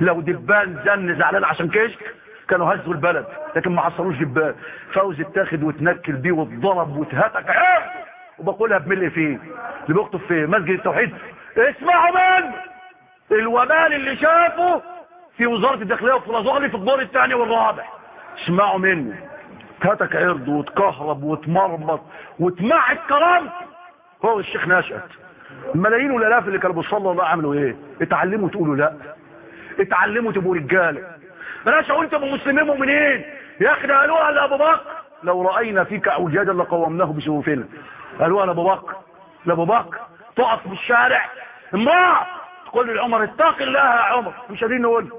لو دبان زن زعلان عشان كشك كانوا هزوا البلد لكن ما حصلوش دبان. فوز اتاخد واتنكل بيه واتضرب واتهتك. وبقولها بملء فيه. اللي بيخطب في مسجد التوحيد. اسمعوا من؟ الوبال اللي شافه في وزارة الداخلية وفي رزغلي في الدور الثاني والرابع. اسمعوا منه هاتك عرض وتكهرب وتمرمط وتمعت كرامته هو الشيخ نشأت الملايين والآلاف اللي كانوا بيصلوا الله عملوا إيه؟ اتعلموا تقولوا لا. اتعلموا تبقوا رجاله بلاش أقول تبقوا مسلمين مؤمنين. يا أخي ده قالوها لأبو بكر. لو رأينا فيك اوجادا لقومناه بسيوفنا قالوها لابو بكر. لابو بكر تقف في الشارع. ما تقول لعمر اتق الله يا عمر. مش قادرين نقول.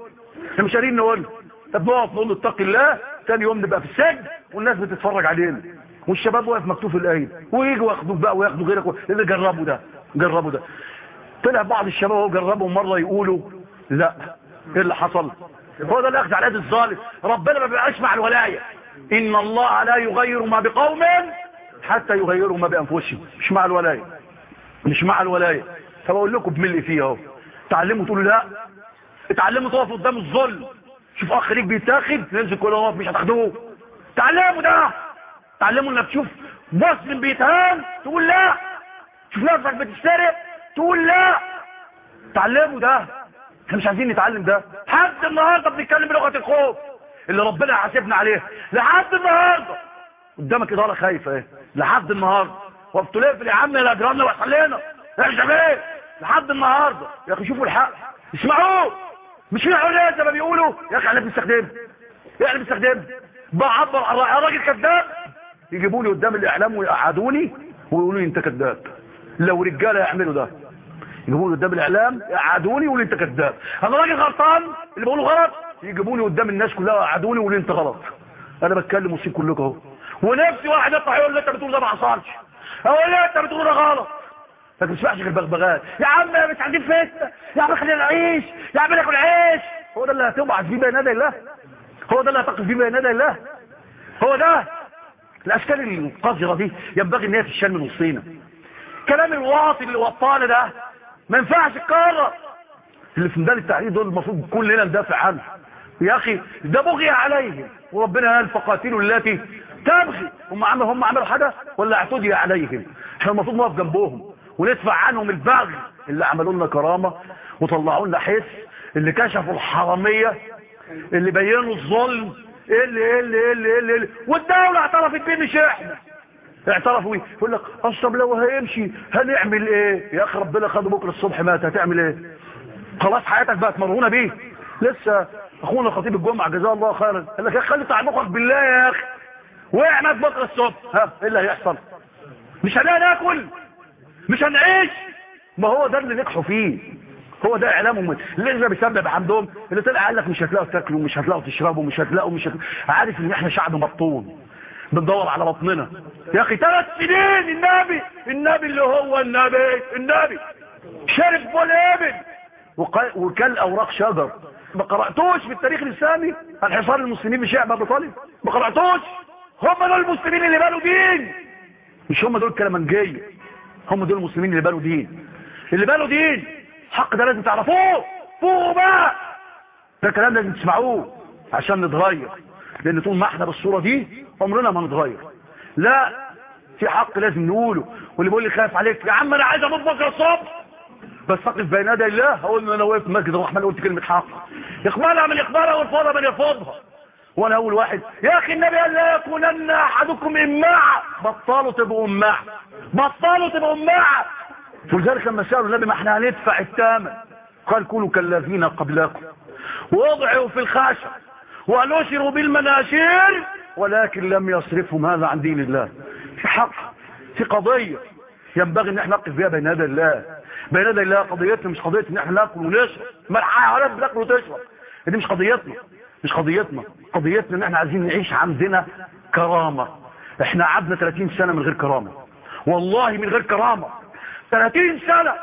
مش قادرين نقول. طب نقف نقول اتق الله. ثاني يوم نبقى في السجن والناس بتتفرج علينا. والشباب واقف مكتوف الايد ويجوا ياخدوك بقى وياخدوا غيرك. اللي جربوا ده؟ جربوا ده. طلع بعض الشباب جربوا مرة يقولوا لا إيه اللي حصل؟ هو ده اللي أخذ على يد الظالم. ربنا ما بيبقاش مع الولاية. إن الله لا يغير ما بقوم حتى يغيروا ما بأنفسهم. مش مع الولاية. مش مع الولاية. فبقول لكم بملي فيها أهو. تعلموا تقولوا لا اتعلموا تقفوا قدام الظلم. شوف أخ ليك بيتاخد ننزل كل واقف مش هتاخدوه. تعلموا ده. تعلموا إنك تشوف مسلم بيتهان. تقول لا. شوف نفسك بتسرق تقول لا. تعلموا ده. إحنا مش عايزين نتعلم ده. لحد النهارده بنتكلم بلغة الخوف اللي ربنا حاسبنا عليها لحد النهارده. قدامك إدارة خايفة إيه؟ لحد النهارده. وقفتوا ليه يا عم لا اجرامنا وحلينا يا شباب لحد النهارده. يا أخي شوفوا الحق. اسمعوه مش في حريه زي ما بيقولوا. يا أخي إحنا بنستخدمه إحنا بنستخدمه بعبر عن راجل كذاب. يجيبوا لي قدام الإعلام ويقعدوني ويقولوا لي أنت كذاب. لو رجاله يعملوا ده. يجيبوا لي قدام الإعلام يقعدوني ويقولوا أنت كذاب. أنا راجل غلطان. اللي بقوله غلط. يجيبوني قدام الناس كلها يقعدوني ويقولوا أنت غلط. أنا بتكلم وسيب كلكم أهو. ونفسي واحد يطلع يقول لي انت بتقول ده ما حصلش. أقول لي انت بتقول ده غلط. ما تسمعش غير بغبغات يا عم مش عندي فتة يا عم خلينا نعيش. يا عم ناكل عيش. هو ده اللي هتبعث فيه بين يدي الله هو ده اللي هتقف فيه بين يدي الله هو ده. الأشكال القذرة دي ينبغي إن هي تشال من وسطينا. كلام الواطي اللي ده ما ينفعش يتكرر. اللي في ميدان التحرير دول المفروض كلنا ندافع عنه. يا أخي ده بغي عليهم. وربنا قال فقاتلوا التي تبغي. هم عملوا هم عملوا حاجة ولا اعتدي عليهم؟ إحنا المفروض نقف جنبهم وندفع عنهم البغي. اللي عملوا لنا كرامة وطلعوا لنا حس. اللي كشفوا الحرامية. اللي بينوا الظلم. اللي اللي اللي اللي, اللي. والدولة اعترفت بيه مش إحنا. اعترفوا بيه. يقول لك أصل لو هيمشي هنعمل إيه؟ يا أخي ربنا خده بكرة الصبح مات. هتعمل إيه؟ خلاص حياتك بقت مرهونة بيه. لسه أخونا خطيب الجمعة جزاه الله خيرا قال لك يا خلي تعلقك بالله يا أخي. وقع مات بكرة الصبح. ها إيه اللي هيحصل؟ مش ناكل. مش هنعيش. ما هو ده اللي نجحوا فيه. هو ده اعلامهم اللي بيسبب عندهم اللي طلع قال لك مش هتلاقوا تاكلوا مش هتلاقوا تشربوا مش هتلاقوا مش هتلاقوا. عارف إن إحنا شعب مبطون. بندور على بطننا. يا أخي ثلاث سنين النبي النبي اللي هو النبي النبي. شرب بول ابن وكل أوراق شجر. ما قرأتوش في التاريخ الإسلامي؟ عن حصار المسلمين بشعب أبو طالب؟ ما قرأتوش. هم دول المسلمين اللي بنوا دين. مش هم دول كلامنجيه هم دول المسلمين اللي بنوا دين. اللي بنوا دين الحق ده لازم تعرفوه. فوقوا بقى. ده كلام لازم تسمعوه عشان نتغير. لأن طول ما إحنا بالصورة دي عمرنا ما نتغير. لا في حق لازم نقوله. واللي بيقول لي خايف عليك يا عم أنا عايز أموت بكرة الصبح. بس اقف بين يدي الله هقول له أنا واقف في مسجد الرحمن قلت كلمة حق. يقبلها من يقبلها ويرفضها من يرفضها. وأنا اول واحد. يا أخي النبي قال لا يكونن احدكم اماع. بطلوا تبقوا اماع. بطلوا تبقوا اماع. ولذلك لما سألوا النبي ما إحنا هندفع الثمن قال كونوا كالذين قبلكم. وضعوا في الخشب ونشروا بالمناشير ولكن لم يصرفهم هذا عن دين الله. في حق في قضية ينبغي ان إحنا نقف بها بين يدي الله. بين يدي الله قضيتنا مش قضيه ان إحنا ناكل ونشرب. ما الحيوانات بتاكل وتشرب. دي مش قضيتنا مش قضيتنا. قضيتنا إن إحنا عايزين نعيش عندنا كرامة. إحنا قعدنا 30 سنة من غير كرامة. والله من غير كرامة. 30 سنة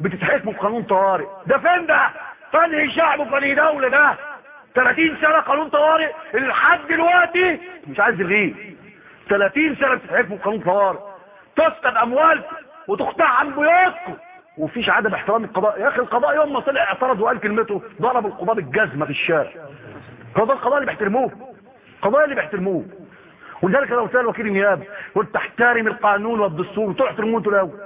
بتتحكموا في قانون طوارئ. ده فين ده؟ فنهي شعب وفنهي دوله ده. 30 سنة قانون طوارئ. لحد دلوقتي مش عايز يلغيه 30 سنة بتتحكموا في قانون طوارئ. تسقط أموالكم وتقطع عن بيوتكم ومفيش عدم احترام القضاء. يا أخي القضاء يوم ما طلع اعترض وقال كلمته ضرب القضاء بالجزمة في الشارع. قضاء القضاء اللي بيحترموه. القضاء اللي بيحترموه. ولذلك لو سال وكيل النيابه قلت تحترم القانون والدستور وتحترموه أنتوا الأول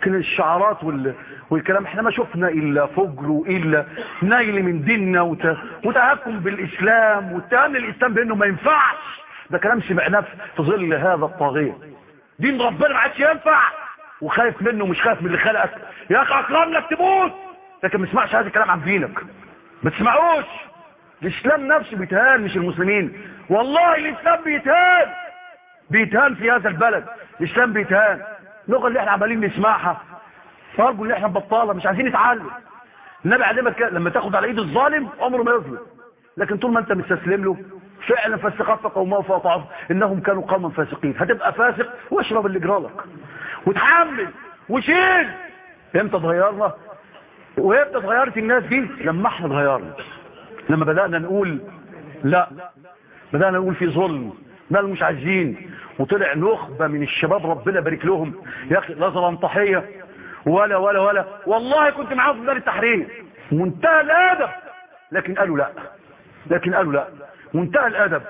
لكن الشعارات وال... والكلام إحنا ما شفنا إلا فجر وإلا نيل من ديننا وت... وتهكم بالإسلام واتهام الإسلام بأنه ما ينفعش. ده كلام سمعناه في ظل هذا الطاغية. دين ربنا ما عادش ينفع. وخايف منه مش خايف من اللي خلقك. يا أخي اكرمنك تموت. لكن ما تسمعش هذا الكلام عن دينك. ما تسمعوش. الإسلام نفسه بيتهان مش المسلمين. والله الإسلام بيتهان. بيتهان في هذا البلد. الإسلام بيتهان. اللغة اللي إحنا عمالين نسمعها فرجوا اللي إحنا بطالة مش عايزين نتعلم. النبي علمك لما تاخد على إيد الظالم عمره ما يظلم. لكن طول ما أنت مستسلم له فعلا فاستخف قومه فاطعوا إنهم كانوا قوما فاسقين. هتبقى فاسق واشرب اللي جرالك وتحمل. وشيل. إمتى اتغيرنا؟ وإمتى اتغيرت الناس دي؟ لما إحنا اتغيرنا. لما بدأنا نقول لا بدأنا نقول في ظلم ما مش عايزين وطلع نخبة من الشباب ربنا بارك لهم. يا أخي لا ظلمطحية ولا ولا ولا. والله كنت معاهم في دار التحرير. منتهى الأدب. لكن قالوا لا لكن قالوا لا. منتهى الأدب.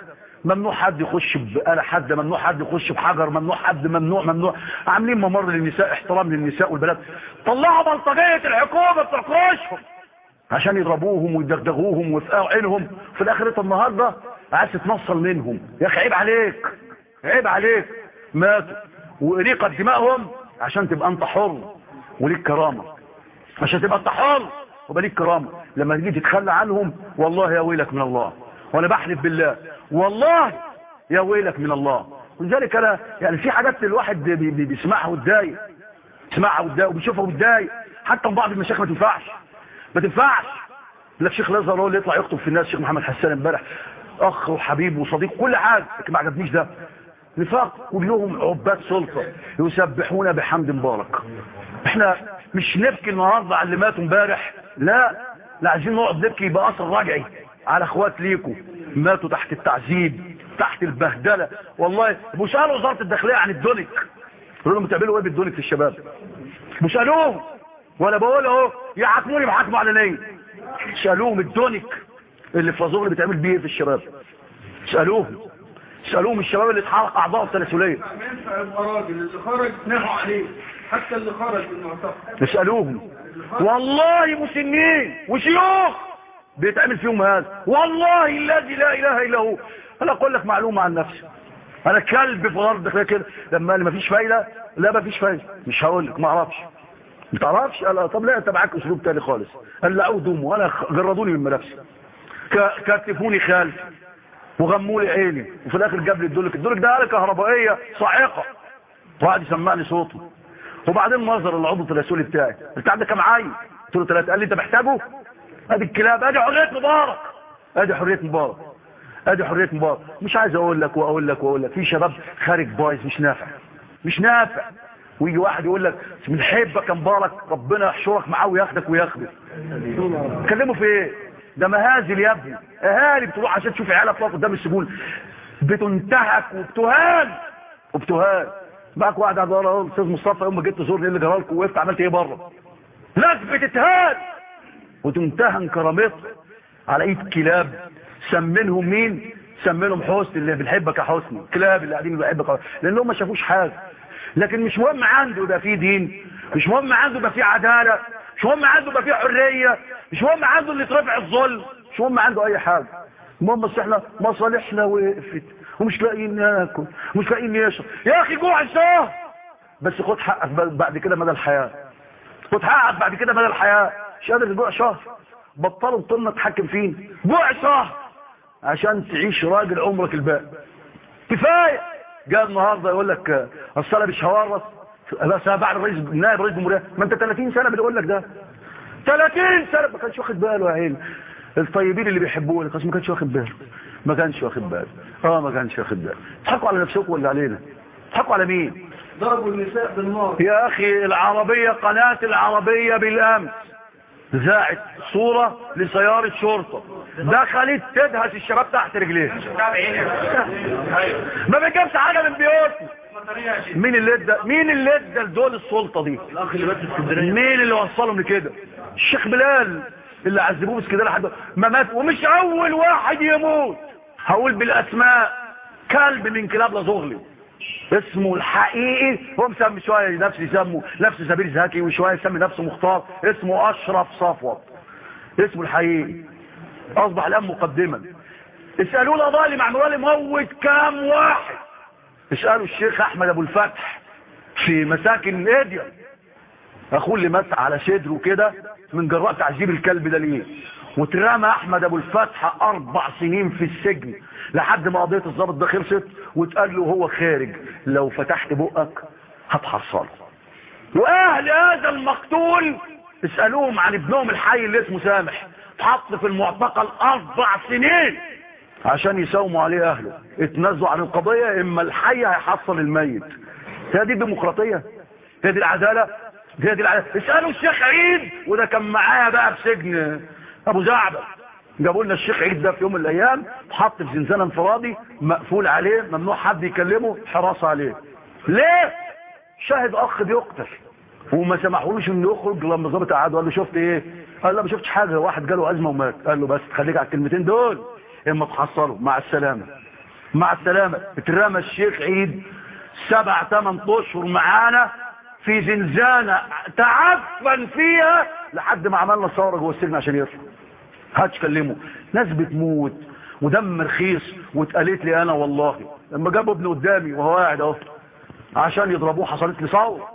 ممنوع حد يخش بآلة حد ممنوع حد يخش بحجر ممنوع حد ممنوع ممنوع. عاملين ممر للنساء احترام للنساء والبنات. طلعوا بلطجية الحكومة بترقشهم عشان يضربوهم ويدغدغوهم ويفقعوا عينهم في الآخر النهارده عايز تتنصل منهم. يا أخي عيب عليك. عيب عليك. ماتوا وإريقت دمائهم عشان تبقى أنت حر وليك كرامة. عشان تبقى أنت حر وبقى ليك كرامة. لما تيجي تتخلى عنهم والله يا ويلك من الله. وأنا بحلف بالله. والله يا ويلك من الله. ولذلك أنا يعني في حاجات الواحد بي بي بيسمعها ويتضايق. يسمعها ويتضايق وبيشوفها ويتضايق. حتى بعض المشايخ ما تنفعش. ما تنفعش. لا الشيخ الأزهر هو اللي يطلع يخطب في الناس الشيخ محمد حسان امبارح أخ وحبيب وصديق كل حاجة لكن ما عجبنيش ده. نفاق كلهم عباد سلطة يسبحون بحمد مبارك. إحنا مش نبكي النهارده على اللي ماتوا امبارح لا لا عايزين نقعد نبكي يبقى رجعي على أخوات ليكوا ماتوا تحت التعذيب تحت البهدلة. والله بيسالوا وزارة الداخلية عن الدونك يقولوا لهم بتعملوا إيه بالدونك في الشباب؟ بيسالوهم وأنا بقول اهو يحاكموني بحكم علنيه سألوهم الدونك اللي في اللي بتعمل بيه في الشباب. سألوهم. سألوهم الشباب اللي اتحرق أعضاء راجل اللي خرج نهوا عليه حتى اللي خرج من المعتقل اسالوهم والله مسنين وشيوخ بيتعمل فيهم هذا. والله الذي لا إله إلا هو. أنا أقول لك معلومة عن نفسي. أنا كلب في غرض كده لما ما فيش فايدة؟ لا ما فيش فايدة. مش هقول لك ما أعرفش. ما تعرفش؟ قال طب لا انت معاك اسلوب تاني خالص. قال لا اودم وأنا جردوني من ملابسي كتفوني خالفي وغموا لي عيني وفي الآخر جاب لي الدولك. الدولك ده آلة كهربائيه صاعقه وقعد يسمعني صوته. وبعدين نظر العضو التناسلي بتاعي. انت عندك كام عين؟ قلت له ثلاثة قال لي انت محتاجه؟ ادي الكلاب ادي حرية مبارك. ادي حرية مبارك. ادي حرية مبارك. مش عايز أقول لك وأقول لك وأقول لك في شباب خارج بايظ مش نافع. مش نافع. ويجي واحد يقول لك بنحبك يا مبارك ربنا يحشرك معاه وياخدك وياخدك تكلموا في إيه؟ ده مهازل يا ابني. أهالي بتروح عشان تشوف عيالها بتقف قدام السجون. بتنتهك وبتهان. وبتهان. معك واحد قاعد اهو أستاذ مصطفى يوم ما جيت تزورني اللي جرالكم وقفت عملت إيه بره؟ ناس بتتهان. وتمتهن كرامتها على إيد كلاب. سمنهم مين؟ سمنهم حسن اللي بنحبك يا حسني. كلاب اللي قاعدين بنحبك لانهم ما شافوش حاجة. لكن مش مهم عنده يبقى فيه دين مش مهم عنده يبقى فيه عدالة مش مهم عنده يبقى فيه حرية مش مهم عنده اللي يترفع الظلم مش مهم عنده أي حاجة. المهم بس إحنا مصالحنا وقفت ومش لاقيين ناكل ومش لاقيين نشرب يا أخي جوع الشهر! بس خد حقك بعد كده مدى الحياة. خد حقك بعد كده مدى الحياة. مش قادر تجوع شهر. بطلوا طولنا تحكم فين؟ جوع شهر عشان تعيش راجل عمرك الباقي. كفاية! جاء النهارده يقول لك اصل أنا مش هورث بس أنا بعد رئيس نائب رئيس جمهورية. ما انت 30 سنة بتقول لك ده. 30 سنة ما كانش واخد باله يا عيني. الطيبين اللي بيحبوه لك ما كانش واخد باله. ما كانش واخد باله. آه ما كانش واخد باله. تضحكوا على نفسكم ولا علينا؟ تضحكوا على مين؟ ضربوا النساء بالنار. يا أخي العربية قناة العربية بالأمس. ذاعت صورة لسيارة شرطة دخلت تدهس الشباب تحت رجليه ما بيجيبش حاجة من بيوتنا مين اللي ادى مين اللي ادى لدول السلطة دي؟ مين اللي وصلهم لكده؟ الشيخ بلال اللي عذبوه في اسكندريه لحد ما مات. ومش أول واحد يموت. هقول بالأسماء. كلب من كلاب لزغلي. اسمه الحقيقي. هو مسمي شوية نفسه يسمه نفسه سبيل زكي وشوية يسمي نفسه مختار. اسمه أشرف صفوت اسمه الحقيقي. أصبح الآن مقدما. اللي معموله لي موت كام واحد؟ اسألوا الشيخ أحمد أبو الفتح في مساكن اديا أخوه اللي مات على صدره كده من جراء تعذيب الكلب ده ليه؟ واترمى أحمد أبو الفتح أربع سنين في السجن لحد ما قضيه الضابط ده خلصت واتقال له هو خارج. لو فتحت بقك هتحصله وأهل هذا المقتول اسألوهم عن ابنهم الحي اللي اسمه سامح. اتحط في المعتقل أربع سنين عشان يساوموا عليه أهله. اتنازلوا عن القضية إما الحي هيحصل الميت. هي دي الديمقراطية؟ هي دي العدالة؟ هي دي العداله اسألوا الشيخ عيد وده كان معايا بقى في سجن. أبو زعبل جابوا لنا الشيخ عيد ده في يوم من الأيام اتحط في زنزانة انفرادي مقفول عليه ممنوع حد يكلمه حراسه عليه. ليه؟ شاهد أخ بيقتل وما سمحولوش إنه يخرج لما الظابط قعد وقال له شفت إيه؟ قال له ما شفتش حاجة واحد جاله أزمة ومات. قال له بس خليك على الكلمتين دول إما تحصلوا مع السلامة. مع السلامة. اترمى الشيخ عيد سبع ثمان أشهر معانا في زنزانة تعفن فيها لحد ما عملنا ثوره جوه السجن عشان يطلع. هاتش كلمه. ناس بتموت ودم رخيص واتقالت لي أنا والله. لما جابوا ابن قدامي وهو قاعد أهو عشان يضربوه حصلت لي ثوره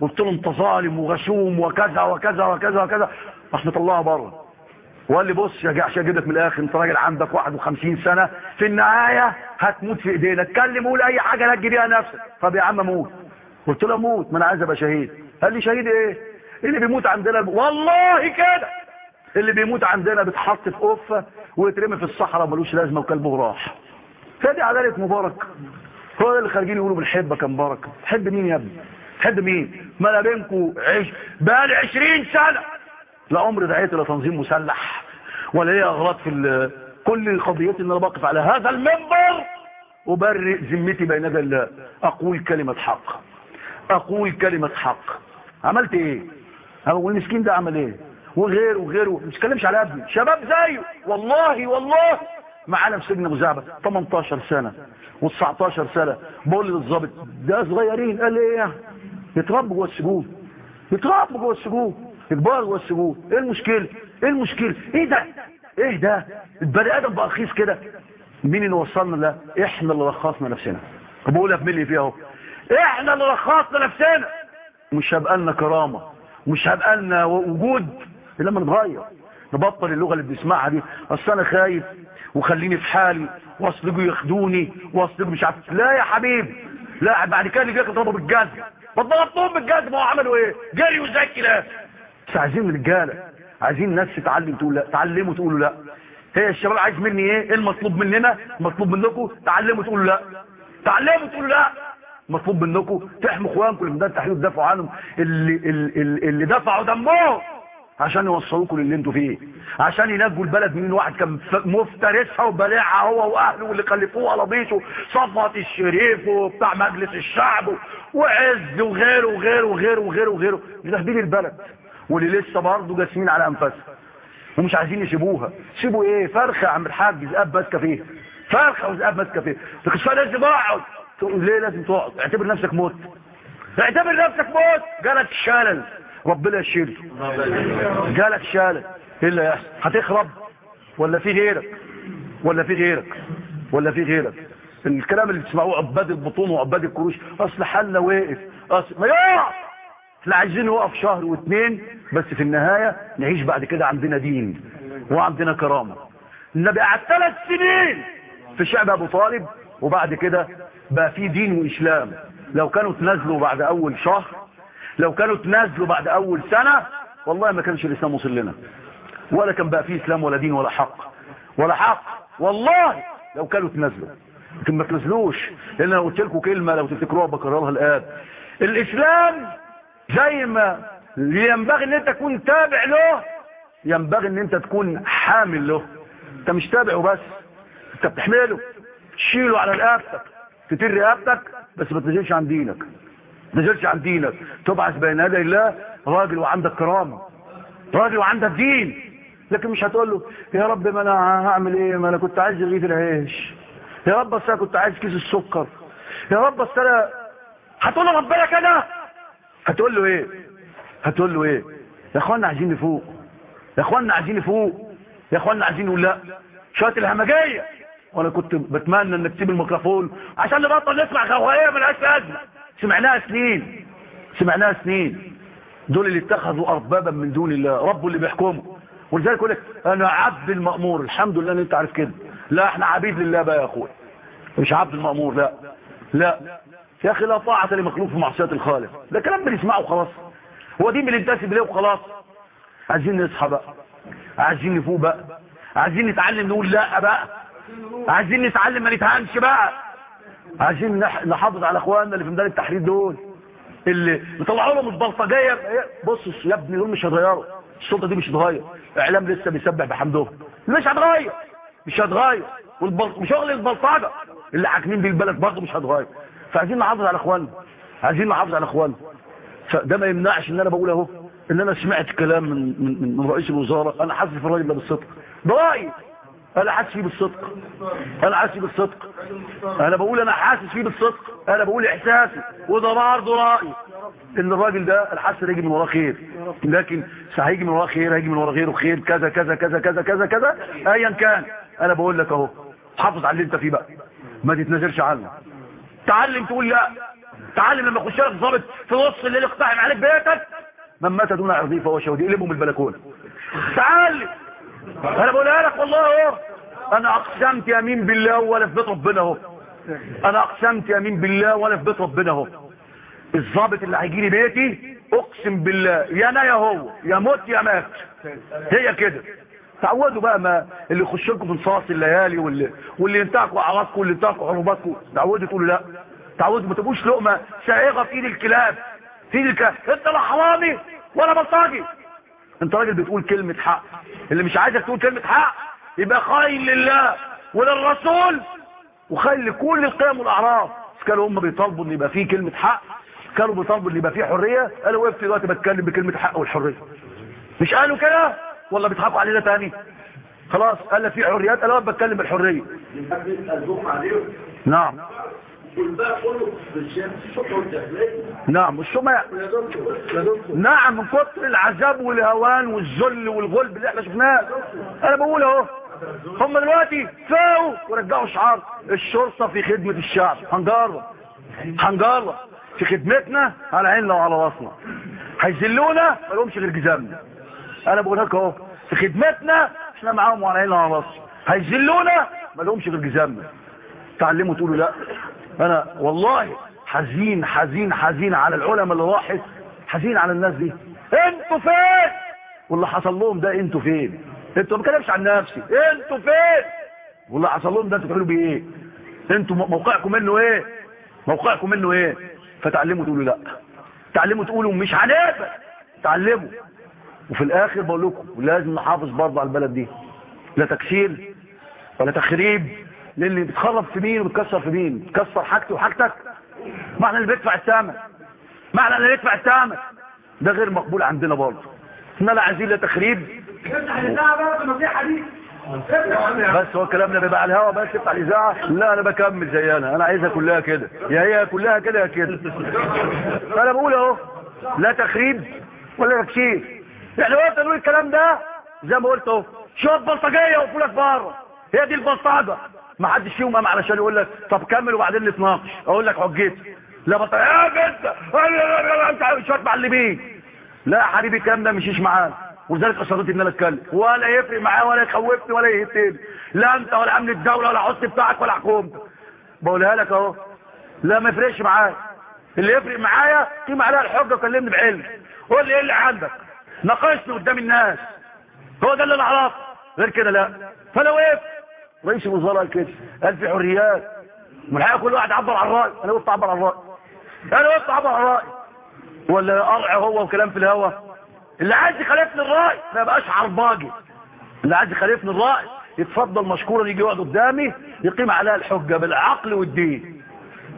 قلت له أنت ظالم وغشوم وكذا وكذا وكذا وكذا. رحمة الله بره. وقال لي بص يا جحش أجيب لك من الآخر أنت راجل عندك 51 سنة. في النهاية هتموت في إيدينا. اتكلم وقول أي حاجة نجي بيها نفسك طب يا عم موت. قلت له موت ما أنا عايز أبقى شهيد. قال لي شهيد إيه؟ اللي بيموت عندنا والله كده. اللي بيموت عندنا بيتحط في قفه ويترمي في الصحراء ملوش لازمة وكلبه راح. فدي عدالة مبارك. هو اللي خارجين يقولوا بنحبك يا مبارك. تحب مين يا ابني؟ تحب مين؟ ما أنا بينكم عش بقالي 20 سنة. لا عمري دعيت إلى تنظيم مسلح. ولا ليا أغراض في ال- كل قضيتي إن أنا بقف على هذا المنبر. وبرئ ذمتي بين يدي الله. أقول كلمة حق. أقول كلمة حق. عملت إيه؟ هو المسكين ده عمل إيه؟ وغيره وغيره. مش كلمش على ابني شباب زيه. والله والله. معانا في سجن زعبه 18 سنة. و19 سنة. بقول للظابط ده صغيرين. قال لي إيه؟ يتربوا جوه السجون. يتربوا جوه السجون. يكبروا جوه السجون. إيه المشكلة؟ إيه المشكلة؟ إيه ده؟ إيه ده؟ البني آدم بقى رخيص كده. مين اللي وصلنا ده إحنا اللي رخصنا نفسنا. بقولها في ملي فيها أهو؟ إحنا اللي رخصنا نفسنا. مش هيبقى لنا كرامة. مش هيبقى لنا وجود إلا لما نتغير. نبطل اللغة اللي بنسمعها دي. أصل أنا خايف وخليني في حالي واصل يجوا ياخدوني واصل مش عارف. لا يا حبيبي لا بعد كده يجي يضربوا بالجزم طب ضربتهم بالجزم هو عملوا إيه؟ جريوا زي الكلاب بس عايزين رجاله عايزين ناس تتعلم تقول لا. تعلموا تقولوا لا. هي الشباب عايز مني إيه؟ إيه المطلوب مننا؟ مطلوب منكم؟ تعلموا تقولوا لا. تعلموا تقولوا لا. مطلوب منكم تحموا إخوانكم اللي ميدان التحرير تدافعوا عنهم اللي, اللي, اللي دفعوا دمهم عشان يوصلوكم للي أنتوا فيه عشان ينجوا البلد من واحد كان مفترسها وبالعها هو وأهله واللي خلفوه قلبيته صفوت الشريف وبتاع مجلس الشعب وعز وغيره وغيره وغيره وغيره وغيره. مدهبين البلد واللي لسه برضه جاسمين على أنفاسهم ومش عايزين يسيبوها. سيبوا إيه؟ فرخة يا عم الحاج ذئاب ماسكة فيه فرخة وذئاب ماسكة فيه لكن شوية لازم اقعد تقول ليه لازم تقعد. اعتبر نفسك موت. اعتبر نفسك موت. جالك شلل ربنا يشيله جالك شلل إيه اللي هيحصل هتخرب ولا في غيرك. ولا في غيرك. ولا في غيرك. الكلام اللي بتسمعوه عباد البطون وعباد الكروش. أصل حالنا واقف. اصل ما يقع! إحنا عايزين نوقف شهر واثنين. بس في النهاية نعيش بعد كده عندنا دين وعندنا كرامة. النبي قعد ثلاث سنين في شعب أبو طالب. وبعد كده بقى في دين وإسلام. لو كانوا تنازلوا بعد أول شهر لو كانوا تنازلوا بعد أول سنة والله ما كانش الإسلام وصل لنا. ولا كان بقى فيه إسلام ولا دين ولا حق. ولا حق والله لو كانوا تنازلوا. لكن ما تنزلوش لأن أنا قلت لكم كلمة لو تفتكروها بكررها الآن. الإسلام زي ما ينبغي إن أنت تكون تابع له ينبغي إن أنت تكون حامل له. أنت مش تابع وبس أنت بتحمله تشيله على رقبتك تتر رقبتك بس ما تنزلش عن دينك. ما تنزلش عن دينك. تبعث بين يدي الله راجل وعندك كرامة. راجل وعندك دين. لكن مش هتقول له يا رب ما أنا هعمل إيه؟ ما أنا كنت عايز رغيف العيش. يا رب بس أنا كنت عايز كيس السكر. يا رب بس أنا هتقول له ربنا كده. هتقول له إيه؟ هتقول له إيه؟ يا اخوانا عايزين نفوق. يا اخوانا عايزين نفوق. يا اخوانا عايزين نقول لا. شوية الهمجية. وأنا كنت بتمنى انك تسيب الميكروفون عشان نبطل نسمع غوائيه ملهاش لازمة. سمعناها سنين. سمعناها سنين. دول اللي اتخذوا اربابا من دون الله. رب اللي بيحكموا ولذلك يقول لك أنا عبد المأمور. الحمد لله إن أنت عارف كده. لا إحنا عبيد لله بقى يا اخويا مش عبد المأمور لا. لا. يا أخي لا طاعة لمخلوق في معصية الخالق. ده كلام بنسمعه خلاص هو دين بننتسب اليه وخلاص. عايزين نصحى بقى. عايزين نفوق بقى. عايزين نتعلم نقول لا بقى. عايزين نتعلم ما نتهانش بقى. عايزين نح- نحافظ على اخواننا اللي في ميدان التحرير دول. اللي نطلعوا لهم البلطجيه بص يا ابني دول مش هيتغيروا. السلطة دي مش هتتغير. الاعلام لسه بيسبح بحمدهم. مش هتغير. مش هتغير. وشغل البلطجة. اللي حاكمين بيه البلد برضه مش هتغير. فعايزين نحافظ على اخواننا. عايزين نحافظ على اخواننا. فده ما يمنعش ان أنا بقول اهو ان أنا سمعت كلام من من, من رئيس الوزارة. أنا حاسس في الراجل ده بالصدق. ده رايي أنا حاسس فيه بالصدق. أنا حاسس فيه بالصدق. أنا بقول أنا حاسس فيه بالصدق. أنا بقول إحساسي. وده برضه رايي إن الراجل ده الحاسس هيجي من وراه خير. لكن هيجي من وراه خير هيجي من وراه غيره خير. كذا كذا كذا كذا كذا كذا. ايا كان. أنا بقول لك أهو. حافظ على اللي أنت فيه بقى. ما تتنازلش عنه. تعلم تقول لا. تعلم لما يخش لك ضابط في نص الليل يقتحم عليك بيتك. من مات دون عرضه فهو شهيد يقلبه من البلكونة. تعلم. أنا بقولها لك والله. اهو أنا أقسمت يمين بالله ولا في بيت ربنا أهو. أنا أقسمت يمين بالله ولا في بيت ربنا أهو. الضابط اللي هيجي لي بيتي أقسم بالله يا أنا يا هو يا موت يا مات. هي كده. تعودوا بقى ما اللي يخش لكم في نصاص الليالي واللي واللي ينتهكوا أعراضكم واللي ينتهكوا حرماتكم تعودوا تقولوا لا. تعودوا ما تبقوش لقمة سائغه في ايد الكلاب في ايد الكلاب. انت لا حرامي ولا بلطجي. انت راجل بتقول كلمة حق. اللي مش عايزك تقول كلمة حق يبقى خاين لله وللرسول وخاين لكل القيم والأعراف. كانوا هم بيطالبوا إن يبقى فيه كلمة حق كانوا بيطالبوا إن يبقى فيه حرية أنا وقفت دلوقتي بتكلم بكلمة الحق والحرية. مش قالوا كده؟ ولا بيضحكوا علينا تاني. خلاص قال لك في حريات واقف بتكلم بالحرية. نعم. نعم دكتور نعم من كتر العذاب والهوان والذل والغلب اللي إحنا شفناه. أنا بقول اهو هم دلوقتي فاقوا ورجعوا شعار الشرطة في خدمة الشعب. هنجرب هنجرب في خدمتنا على عيننا وعلى راسنا. هيذلونا ما لهمش غير جزامنا أنا بقول لك اهو في خدمتنا إحنا معاهم وعلى عيننا وعلى راسنا. هيذلونا ما لهمش غير جزامنا تعلموا تقولوا لا. أنا والله حزين حزين حزين على العلماء اللي راحت حزين على الناس دي. أنتوا فين؟ واللي حصل لهم ده أنتوا فين؟ أنتوا ما بتكلمش عن نفسي. أنتوا فين؟ واللي حصل لهم ده أنتوا بتعملوا بيه إيه؟ أنتوا موقعكم منه إيه؟ موقعكم منه إيه؟ فتعلموا تقولوا لا. تعلموا تقولوا مش هنقبل. تعلموا. وفي الآخر بقول لكم لازم نحافظ برضه على البلد دي. لا تكسير ولا تخريب للي بتخرب في مين وبتكسر في مين؟ بتكسر حاجتي وحاجتك؟ معنى اللي بيدفع الثمن معنى اللي يدفع الثمن ده غير مقبول عندنا برضه. إحنا لا عايزين لا تخريب. بس هو كلامنا بيبقى على الهوا بس يفتح الإذاعة. لا أنا بكمل زي أنا أنا عايزها كلها كده. يا هي كلها كده يا كده. فانا بقول أهو. لا تخريب ولا تكشيف يعني وقت نقول الكلام ده؟ زي ما قلت أهو. شوية بلطجية وفولك بره. هي دي البلطجة. ما حدش فيهم قام علشان يقول لك طب كمل وبعدين نتناقش. أقول لك حجتي لا بلطجيه يا جد انت شوية معلمين. لا يا حبيبي الكلام ده مشيش معانا. ولذلك اصريت إن أنا أتكلم. ولا يفرق معايا ولا يخوفني ولا يهتني. لا أنت ولا امن الدولة ولا حسن بتاعك ولا حكومتك بقولها لك أهو. لا ما يفرقش معايا. اللي يفرق معايا قيم عليها الحجة وكلمني بعلم. قول لي إيه اللي عندك. ناقشني قدام الناس. هو ده اللي أنا غير كده لا. فأنا وقفت. رئيس الوزراء قال كده قال في حريات من الحقيقة كل واحد عبر عن رايه أنا وقفت اعبر عن رايي أنا وقفت اعبر عن رايي ولا قرع هو وكلام في الهوا اللي عايز يخالفني الرأي ما يبقاش عرباجي. اللي عايز يخالفني الرأي يتفضل مشكورا يجي يقعد قدامي يقيم عليها الحجة بالعقل والدين.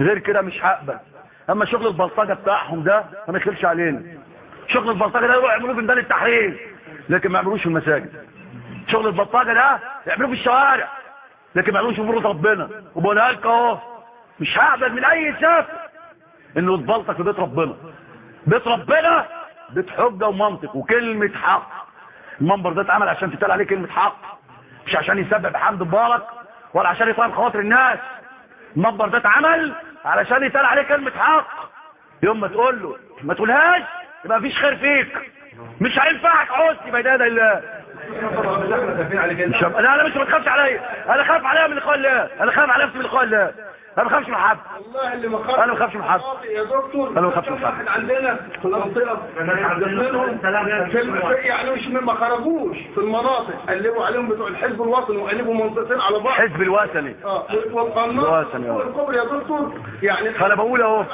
غير كده مش هقبل. أما شغل البلطجة بتاعهم ده ما يخلش علينا. شغل البلطجة ده يروحوا يعملوه في ميدان التحرير. لكن ما يعملوش في المساجد. شغل البلطجة ده يعملوه في الشوارع. لكن ما في مرة ربنا. وبقولها لك اهو مش هقبل من أي سافر إنه يتبلطج في بيت ربنا. بيت ربنا بيت حجة ومنطق وكلمة حق. المنبر ده اتعمل عشان تتقال عليه كلمة حق. مش عشان يسبب حمد مبارك ولا عشان يطيب خواطر الناس. المنبر ده اتعمل علشان يتقال عليه كلمة حق. يوم ما تقول له ما تقولهاش يبقى مفيش خير فيك. مش هينفعك حسني بين يدي الله. مش لا أنا مش ما تخافش عليا أنا خايف عليا من لقاء الله أنا خايف على نفسي من لقاء الله أنا ما بخافش من حد والله اللي ما خافش أنا ما بخافش من حد. يا دكتور أنا ما بخافش من حد. عندنا في المنطقة في مش ما خرجوش في المناطق قلبوا عليهم بتوع الحزب الوطني وقلبوا منطقتين على بعض حزب الوثني. آه. والقناص الوطني، يا دكتور يعني فأنا بقول أهو.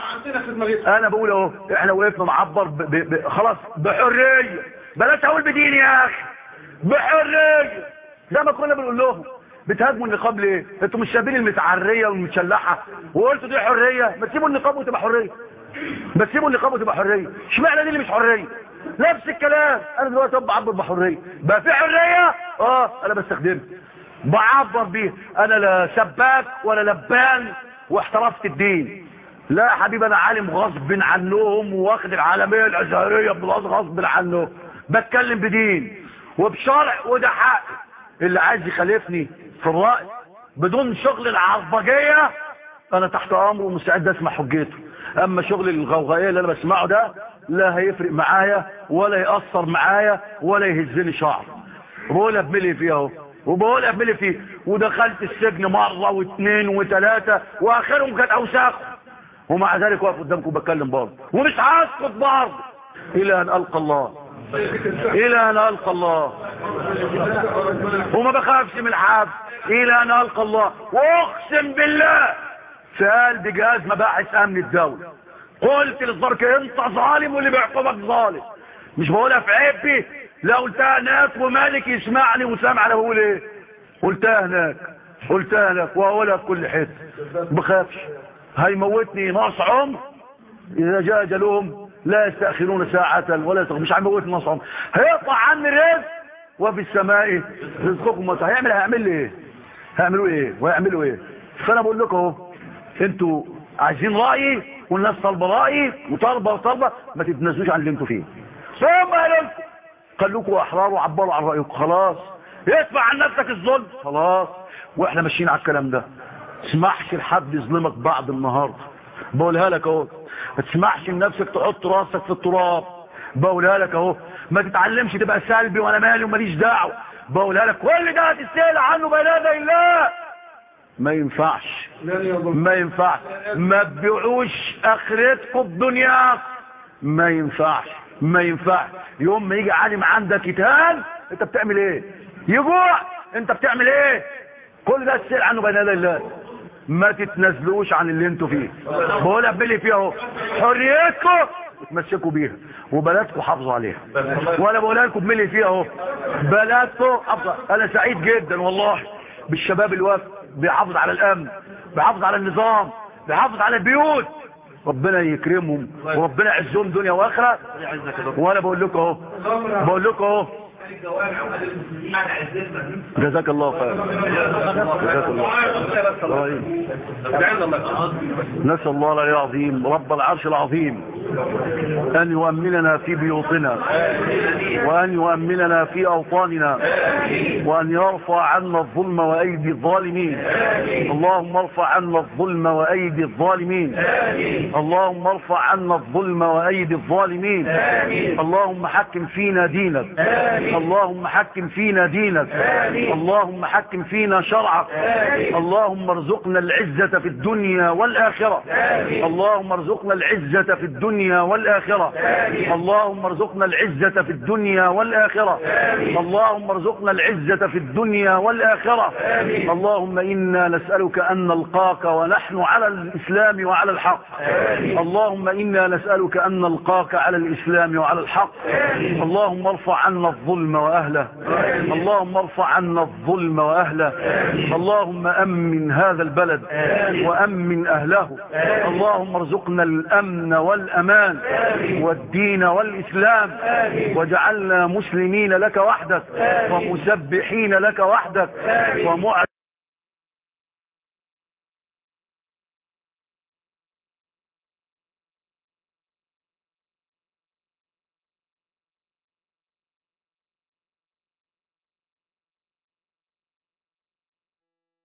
أنا بقول أهو. إحنا وقفنا. ب... خلاص بحرية. بلاش أقول بدين يا أخي. بحرية. زي ما كنا بنقول لهم بتهاجموا النقاب ليه؟ أنتوا مش شايفين المتعرية والمتشلحة. وقلتوا دي حرية ما تسيبوا النقاب وتبقى حرية. ما تسيبوا النقاب وتبقى حرية. اشمعنى دي اللي مش حرية؟ نفس الكلام. أنا دلوقتي بعبر بحريه بقى في حرية؟ آه أنا بستخدمها. بعبر بيها. أنا لا سباك ولا لبان واحترفت الدين. لا يا حبيبي أنا عالم غصب عنهم واخد العالمية الأزهرية بالغصب غصب عنهم بتكلم بدين. وبشرع وده حقي اللي عايز يخالفني في الرأي بدون شغل العربجية أنا تحت امره ومستعد أسمع حجته. أما شغل الغوغائية اللي أنا بسمعه ده لا هيفرق معايا ولا يأثر معايا ولا يهزني شعر. بقول ابملي فيه أهو. وبقول ابملي فيه. ودخلت السجن مرة واثنين وثلاثة وآخرهم كانت أوساخ. ومع ذلك واقف قدامكم بتكلم برضه. ومش هسكت برضه إلى أن ألقى الله إلى أن ألقى الله. وما بخافش من الحاب إلى أن ألقى الله. وأقسم بالله. في قلب جهاز مباحث أمن الدولة. قلت للظرك أنت ظالم واللي بيعقبك ظالم. مش بقولها في عيبي. لا قلتها هناك ومالك يسمعني وسامع أنا بقول إيه؟ قلتها هناك. قلتها هناك. وهقولها في كل حتة. بخافش. هيموتني ناقص عمر. إذا جاء اجلهم لا يستأخرون ساعة ولا يستغفرون مش هيموتني ناقص عمر هيقطع عني الرزق وفي السماء رزقكم وسع هيعمل هيعمل لي إيه؟ هيعملوا إيه؟ ويعملوا إيه؟ فانا بقول لكم؟ اهو أنتوا عايزين رأيي والناس طالبة رأيي وطالبة وطالبة ما تتنازلوش عن اللي أنتوا فيه. ثم لكم خلوكم أحرار وعبروا عن رأيكم. خلاص. اسمع عن نفسك الظلم. خلاص. وإحنا ماشيين على الكلام ده. تسمحش لحد يظلمك بعد النهارده. بقولها لك أهو. ما تسمحش لنفسك تحط راسك في التراب. بقولها لك اهو ما تتعلمش تبقى سلبي وأنا مالي وماليش دعوة. بقولها لك كل ده هتسال عنه بين يدي الله ما ينفعش. ما ينفعش. ما تبيعوش آخرتكم الدنيا. ما ينفعش. ما ينفعش. يوم ما يجي عالم عندك يتهان انت بتعمل إيه؟ يجوع انت بتعمل إيه؟ كل ده تسال عنه بين يدي الله ما تتنازلوش عن اللي أنتوا فيه. بقول ابلي فيه اهو. حريتكم تمسكوا بيها. وبلدكم حافظوا عليها. وأنا بقولها لكم بملي فيها اهو. بلدكم حافظوا أنا سعيد جدا والله بالشباب الوفد بيحافظ على الامن بيحافظ على النظام بيحافظ على البيوت. ربنا يكرمهم وربنا يعزهم دنيا واخرة. وأنا بقول لكم اهو. بقول لكم اهو. جزاك الله خير. جزاك الله خير. نسأل الله العلي العظيم رب العرش العظيم. أن يؤمننا في بيوتنا وأن يؤمننا في أوطاننا وأن يرفع عنا الظلم وأيدي الظالمين. اللهم ارفع عنا الظلم وأيدي الظالمين. اللهم ارفع عنا الظلم وأيدي الظالمين. اللهم حكم فينا دينك. اللهم حكم فينا دينك. اللهم حكم فينا شرعك. اللهم ارزقنا العزة في الدنيا والآخرة. اللهم ارزقنا العزة في الدنيا والآخرة. اللهم ارزقنا العزة في الدنيا والآخرة. اللهم ارزقنا العزة في الدنيا والآخرة. اللهم إنا نسألك أن نلقاك ونحن على الإسلام وعلى الحق. اللهم إنا نسألك أن نلقاك على الإسلام وعلى الحق. اللهم ارفع عنا الظلم وأهله. اللهم ارفع عنا الظلم وأهله. اللهم أمن هذا البلد وأمن أهله. اللهم ارزقنا الأمن والأمان والدين والإسلام. واجعلنا مسلمين لك وحدك ومسبحين لك وحدك ومع